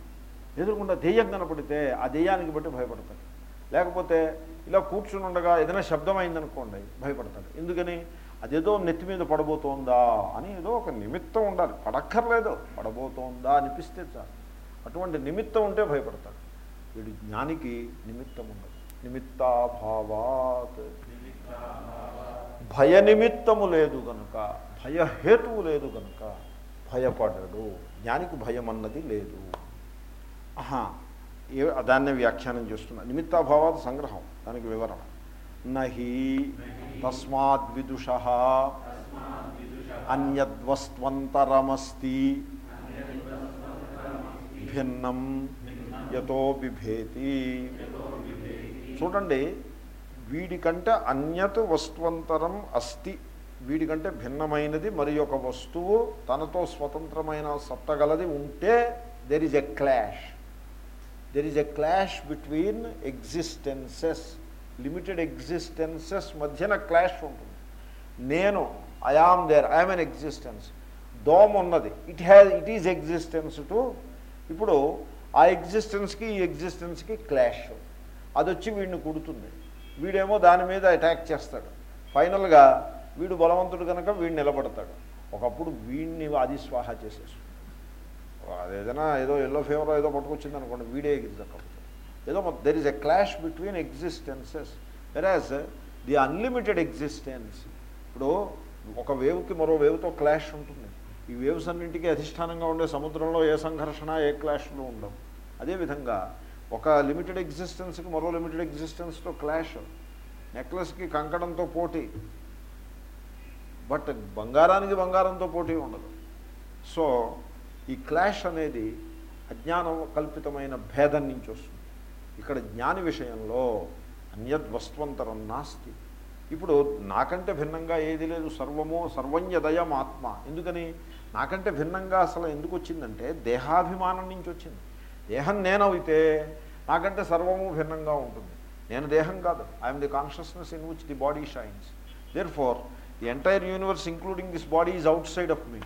ఎదురుకుండా దెయ్యం కనపడితే ఆ దెయ్యానికి బట్టి భయపడతాడు. లేకపోతే ఇలా కూర్చుని ఉండగా ఏదైనా శబ్దం అయిందనుకోండి భయపడతాడు. ఎందుకని? అదేదో నెత్తి మీద పడబోతోందా అని ఏదో ఒక నిమిత్తం ఉండాలి. పడక్కర్లేదు పడబోతోందా అనిపిస్తే చాలు. అటువంటి నిమిత్తం ఉంటే భయపడతాడు. వీడు జ్ఞానికి నిమిత్తం ఉండదు. నిమిత్తాభావాత్. భయ నిమిత్తము లేదు కనుక భయహేతువు లేదు కనుక భయపడడు. జ్ఞానికి భయం అన్నది లేదు. దాన్నే వ్యాఖ్యానం చేస్తున్నా. నిమిత్తాభావాత్ సంగ్రహం దానికి వివరణ. నహి తస్మాద్విదుష అన్యద్వస్వంతరమస్తి భిన్నం యతో బిభేతి. చూడండి వీడికంటే అన్యత్ వస్తువంతరం అస్తి. వీడికంటే భిన్నమైనది మరి ఒక వస్తువు తనతో స్వతంత్రమైన సత్తగలది ఉంటే there is a clash there is a clash between existences limited existences మధ్యన క్లాష్ ఉంటుంది. నేను I am there I'm an existence దోమ ఉన్నది. It has it is existence to ఇప్పుడు ఆ ఎగ్జిస్టెన్స్కి ఈ ఎగ్జిస్టెన్స్కి క్లాష్ అది వచ్చి వీడిని కుడుతుంది. వీడేమో దాని మీద అటాక్ చేస్తాడు. ఫైనల్గా వీడు బలవంతుడు కనుక వీడు నిలబడతాడు. ఒకప్పుడు వీడిని అది స్వాహ చేసేస్తుంది అదేదైనా ఏదో ఎల్లో ఫీవర్ ఏదో పట్టుకొచ్చింది అనుకోండి వీడే ఎగిరిదక్కడుతుంది ఏదో there is a clash between existences versus the unlimited existence ఇప్పుడు ఒక వేవ్కి మరో వేవ్తో క్లాష్ ఉంటుంది. ఈ వేవ్స్ అన్నింటికీ అధిష్టానంగా ఉండే సముద్రంలో ఏ సంఘర్షణ ఏ క్లాష్లు ఉండవు. అదేవిధంగా ఒక లిమిటెడ్ ఎగ్జిస్టెన్స్కి మరో లిమిటెడ్ ఎగ్జిస్టెన్స్తో క్లాష్ నెక్లెస్కి కంకణంతో పోటీ. బట్ బంగారానికి బంగారంతో పోటీ ఉండదు. సో ఈ క్లాష్ అనేది అజ్ఞానం కల్పితమైన భేదం నుంచి వస్తుంది. ఇక్కడ జ్ఞాని విషయంలో అన్యద్వస్వంతరం నాస్తి. ఇప్పుడు నాకంటే భిన్నంగా ఏది లేదు సర్వము సర్వజ్ఞదయం ఆత్మ. ఎందుకని? నాకంటే భిన్నంగా అసలు ఎందుకు వచ్చిందంటే దేహాభిమానం నుంచి వచ్చింది. దేహం నేనైతే నాకంటే సర్వము భిన్నంగా ఉంటుంది. నేను దేహం కాదు. I'm the consciousness in which the body shines therefore the entire universe including this body is outside of me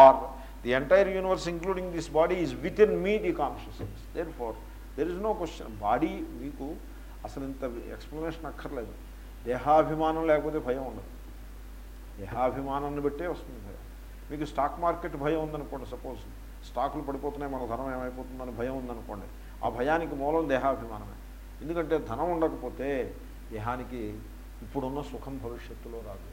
or the entire universe including this body is within me the consciousness therefore there is no question body మీకు అసలు ఇంత ఎక్స్ప్లెనేషన్ అక్కర్లేదు. దేహాభిమానం లేకపోతే భయం ఉండదు. దేహాభిమానాన్ని బట్టే వస్తుంది భయం. మీకు స్టాక్ మార్కెట్ భయం ఉందనుకోండి సపోజ్ స్టాకులు పడిపోతున్నాయి మన ధనం ఏమైపోతుందని భయం ఉందనుకోండి. ఆ భయానికి మూలం దేహాభిమానమే. ఎందుకంటే ధనం ఉండకపోతే దేహానికి ఇప్పుడున్న సుఖం భవిష్యత్తులో రాదు.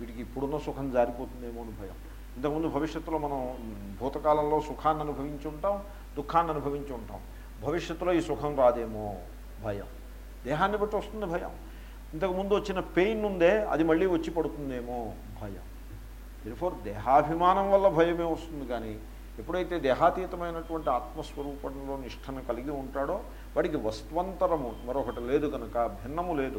వీటికి ఇప్పుడున్న సుఖం జారిపోతుందేమో అని భయం. ఇంతకుముందు భవిష్యత్తులో మనం భూతకాలంలో సుఖాన్ని అనుభవించి ఉంటాం దుఃఖాన్ని అనుభవించి ఉంటాం. భవిష్యత్తులో ఈ సుఖం రాదేమో? భయం. దేహాన్ని బట్టి వస్తుంది భయం. ఇంతకుముందు వచ్చిన పెయిన్ ఉందే అది మళ్ళీ వచ్చి పడుతుందేమో? భయం. తెలిఫోర్ దేహాభిమానం వల్ల భయమే వస్తుంది కానీ ఎప్పుడైతే దేహాతీతమైనటువంటి ఆత్మస్వరూపంలో నిష్టను కలిగి ఉంటాడో వాడికి వస్త్వంతరము మరొకటి లేదు కనుక భిన్నము లేదు.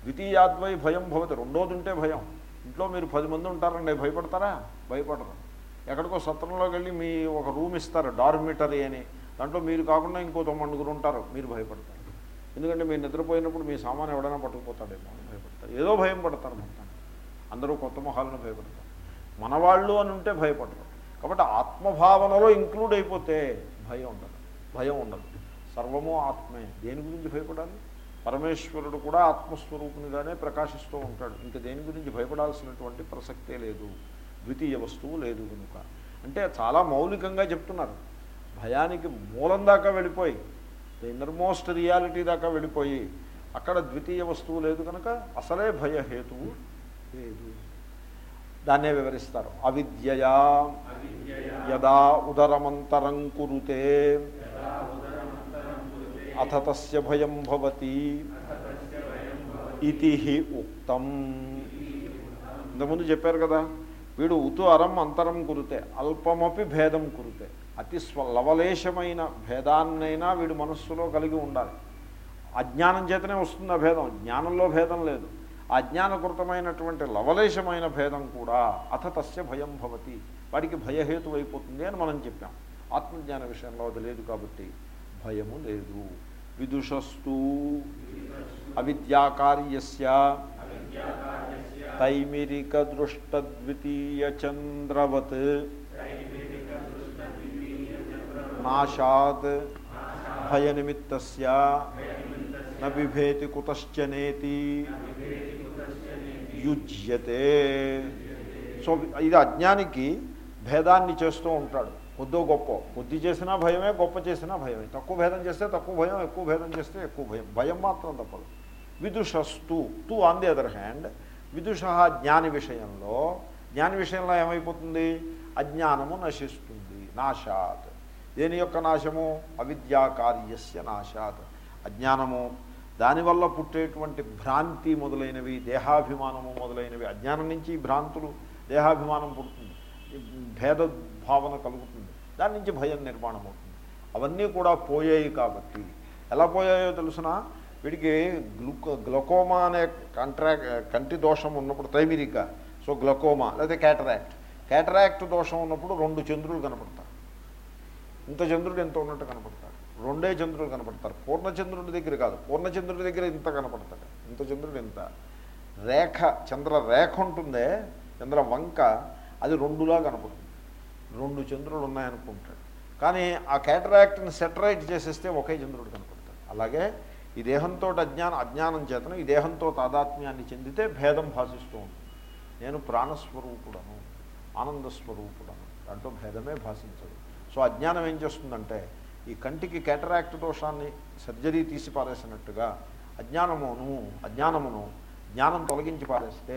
ద్వితీయాద్వై భయం భవతి రెండోది ఉంటే భయం. ఇంట్లో మీరు పది మంది ఉంటారండి భయపడతారా? భయపడరు. ఎక్కడికో సత్రంలోకి వెళ్ళి మీ ఒక రూమ్ ఇస్తారు డార్మిటరీ అని. దాంట్లో మీరు కాకుండా ఇంకో తొమ్మిదిగురు ఉంటారు మీరు భయపడతారు. ఎందుకంటే మీరు నిద్రపోయినప్పుడు మీ సామాన్ ఎవడైనా పట్టుకుపోతాడేమో అని భయపడతారు. ఏదో భయం పడతారు మొత్తం అందరూ కొత్త మొహాలను భయపడతారు. మనవాళ్ళు అని ఉంటే భయపడరు. కాబట్టి ఆత్మభావనలో ఇంక్లూడ్ అయిపోతే భయం ఉండదు. భయం ఉండదు. సర్వము ఆత్మే. దేని గురించి భయపడాలి? పరమేశ్వరుడు కూడా ఆత్మస్వరూపునిగానే ప్రకాశిస్తూ ఉంటాడు. ఇంకా దేని గురించి భయపడాల్సినటువంటి ప్రసక్తే లేదు. ద్వితీయ వస్తువు లేదు కనుక. అంటే చాలా మౌలికంగా చెప్తున్నారు. భయానికి మూలం దాకా వెళ్ళిపోయి ద ఇన్నర్మోస్ట్ రియాలిటీ దాకా వెళ్ళిపోయి అక్కడ ద్వితీయ వస్తువు లేదు కనుక అసలే భయహేతువు లేదు. దాన్నే వివరిస్తారు. అవిద్యయా యదా ఉదరమంతరం కురుతే అథ తస్య భయం భవతి ఇది ఉక్తం ఇంతకుముందు చెప్పారు కదా వీడు ఉతు అరం అంతరం కురితే అల్పమపి భేదం కురితే అతి స్వ లవలేశమైన భేదాన్నైనా వీడు మనస్సులో కలిగి ఉండాలి. అజ్ఞానం చేతనే వస్తుంది ఆ భేదం జ్ఞానంలో భేదం లేదు. అజ్ఞానకృతమైనటువంటి లవలేశమైన భేదం కూడా అథ తస్య భయం భవతి వాడికి భయహేతు అయిపోతుంది అని మనం చెప్పాం. ఆత్మజ్ఞాన విషయంలో అది లేదు కాబట్టి భయము లేదు. విదుషస్తు అవిద్యాకార్యస్య తైమిరిక దృష్టద్వితీయ చంద్రవత్ నాశాత్ భయనిమిత్త నిభేతి కుతశ్చనేతి యుజ్యతే సో ఇది అజ్ఞానికి భేదాన్ని చేస్తూ ఉంటాడు కొద్దో గొప్ప. కొద్ది చేసినా భయమే గొప్ప చేసినా భయమే. తక్కువ భేదం చేస్తే తక్కువ భయం ఎక్కువ భేదం చేస్తే ఎక్కువ భయం. భయం మాత్రం తప్పదు. విదుషస్తు తు ఆన్ ది అదర్ హ్యాండ్ విదుష జ్ఞాని విషయంలో జ్ఞాని విషయంలో ఏమైపోతుంది? అజ్ఞానము నశిస్తుంది నాశాత్. దేని యొక్క నాశము? అవిద్యాకార్యస్య నాశాత్. అజ్ఞానము దానివల్ల పుట్టేటువంటి భ్రాంతి మొదలైనవి దేహాభిమానము మొదలైనవి. అజ్ఞానం నుంచి భ్రాంతులు దేహాభిమానం పుడుతుంది. భేద భావన కలుగుతుంది. దాని నుంచి భయం నిర్మాణం అవుతుంది. అవన్నీ కూడా పోయాయి కాబట్టి. ఎలా పోయాయో తెలుసిన? వీడికి గ్లుకో గ్లకోమా అనే కంట్రాక్ట్ కంటి దోషం ఉన్నప్పుడు త్రైమిరిక సో గ్లకోమా లేదా క్యాటరాక్ట్. క్యాటరాక్ట్ దోషం ఉన్నప్పుడు రెండు చంద్రులు కనపడతారు. ఇంత చంద్రుడు ఎంత ఉన్నట్టు కనపడతాడు రెండే చంద్రుడు కనపడతారు. పూర్ణచంద్రుడి దగ్గర కాదు. పూర్ణచంద్రుడి దగ్గర ఇంత కనపడతాడు. ఇంత చంద్రుడు ఇంత. రేఖ చంద్ర రేఖ ఉంటుందే చంద్ర వంక అది రెండులా కనపడుతుంది. రెండు చంద్రులు ఉన్నాయనుకుంటాడు. కానీ ఆ క్యాటరాక్ట్ని సెటరైట్ చేసేస్తే ఒకే చంద్రుడు కనపడతాడు. అలాగే ఈ దేహంతో అజ్ఞానం అజ్ఞానం చేతను ఈ దేహంతో తాదాత్మ్యాన్ని చెందితే భేదం భాషిస్తూ ఉంటుంది. నేను ప్రాణస్వరూపుడను ఆనందస్వరూపుడను దాంట్లో భేదమే భాషించదు. సో అజ్ఞానం ఏం చేస్తుందంటే ఈ కంటికి కేటరాక్ట్ దోషాన్ని సర్జరీ తీసి పారేసినట్టుగా అజ్ఞానమును అజ్ఞానమును జ్ఞానం తొలగించి పారేస్తే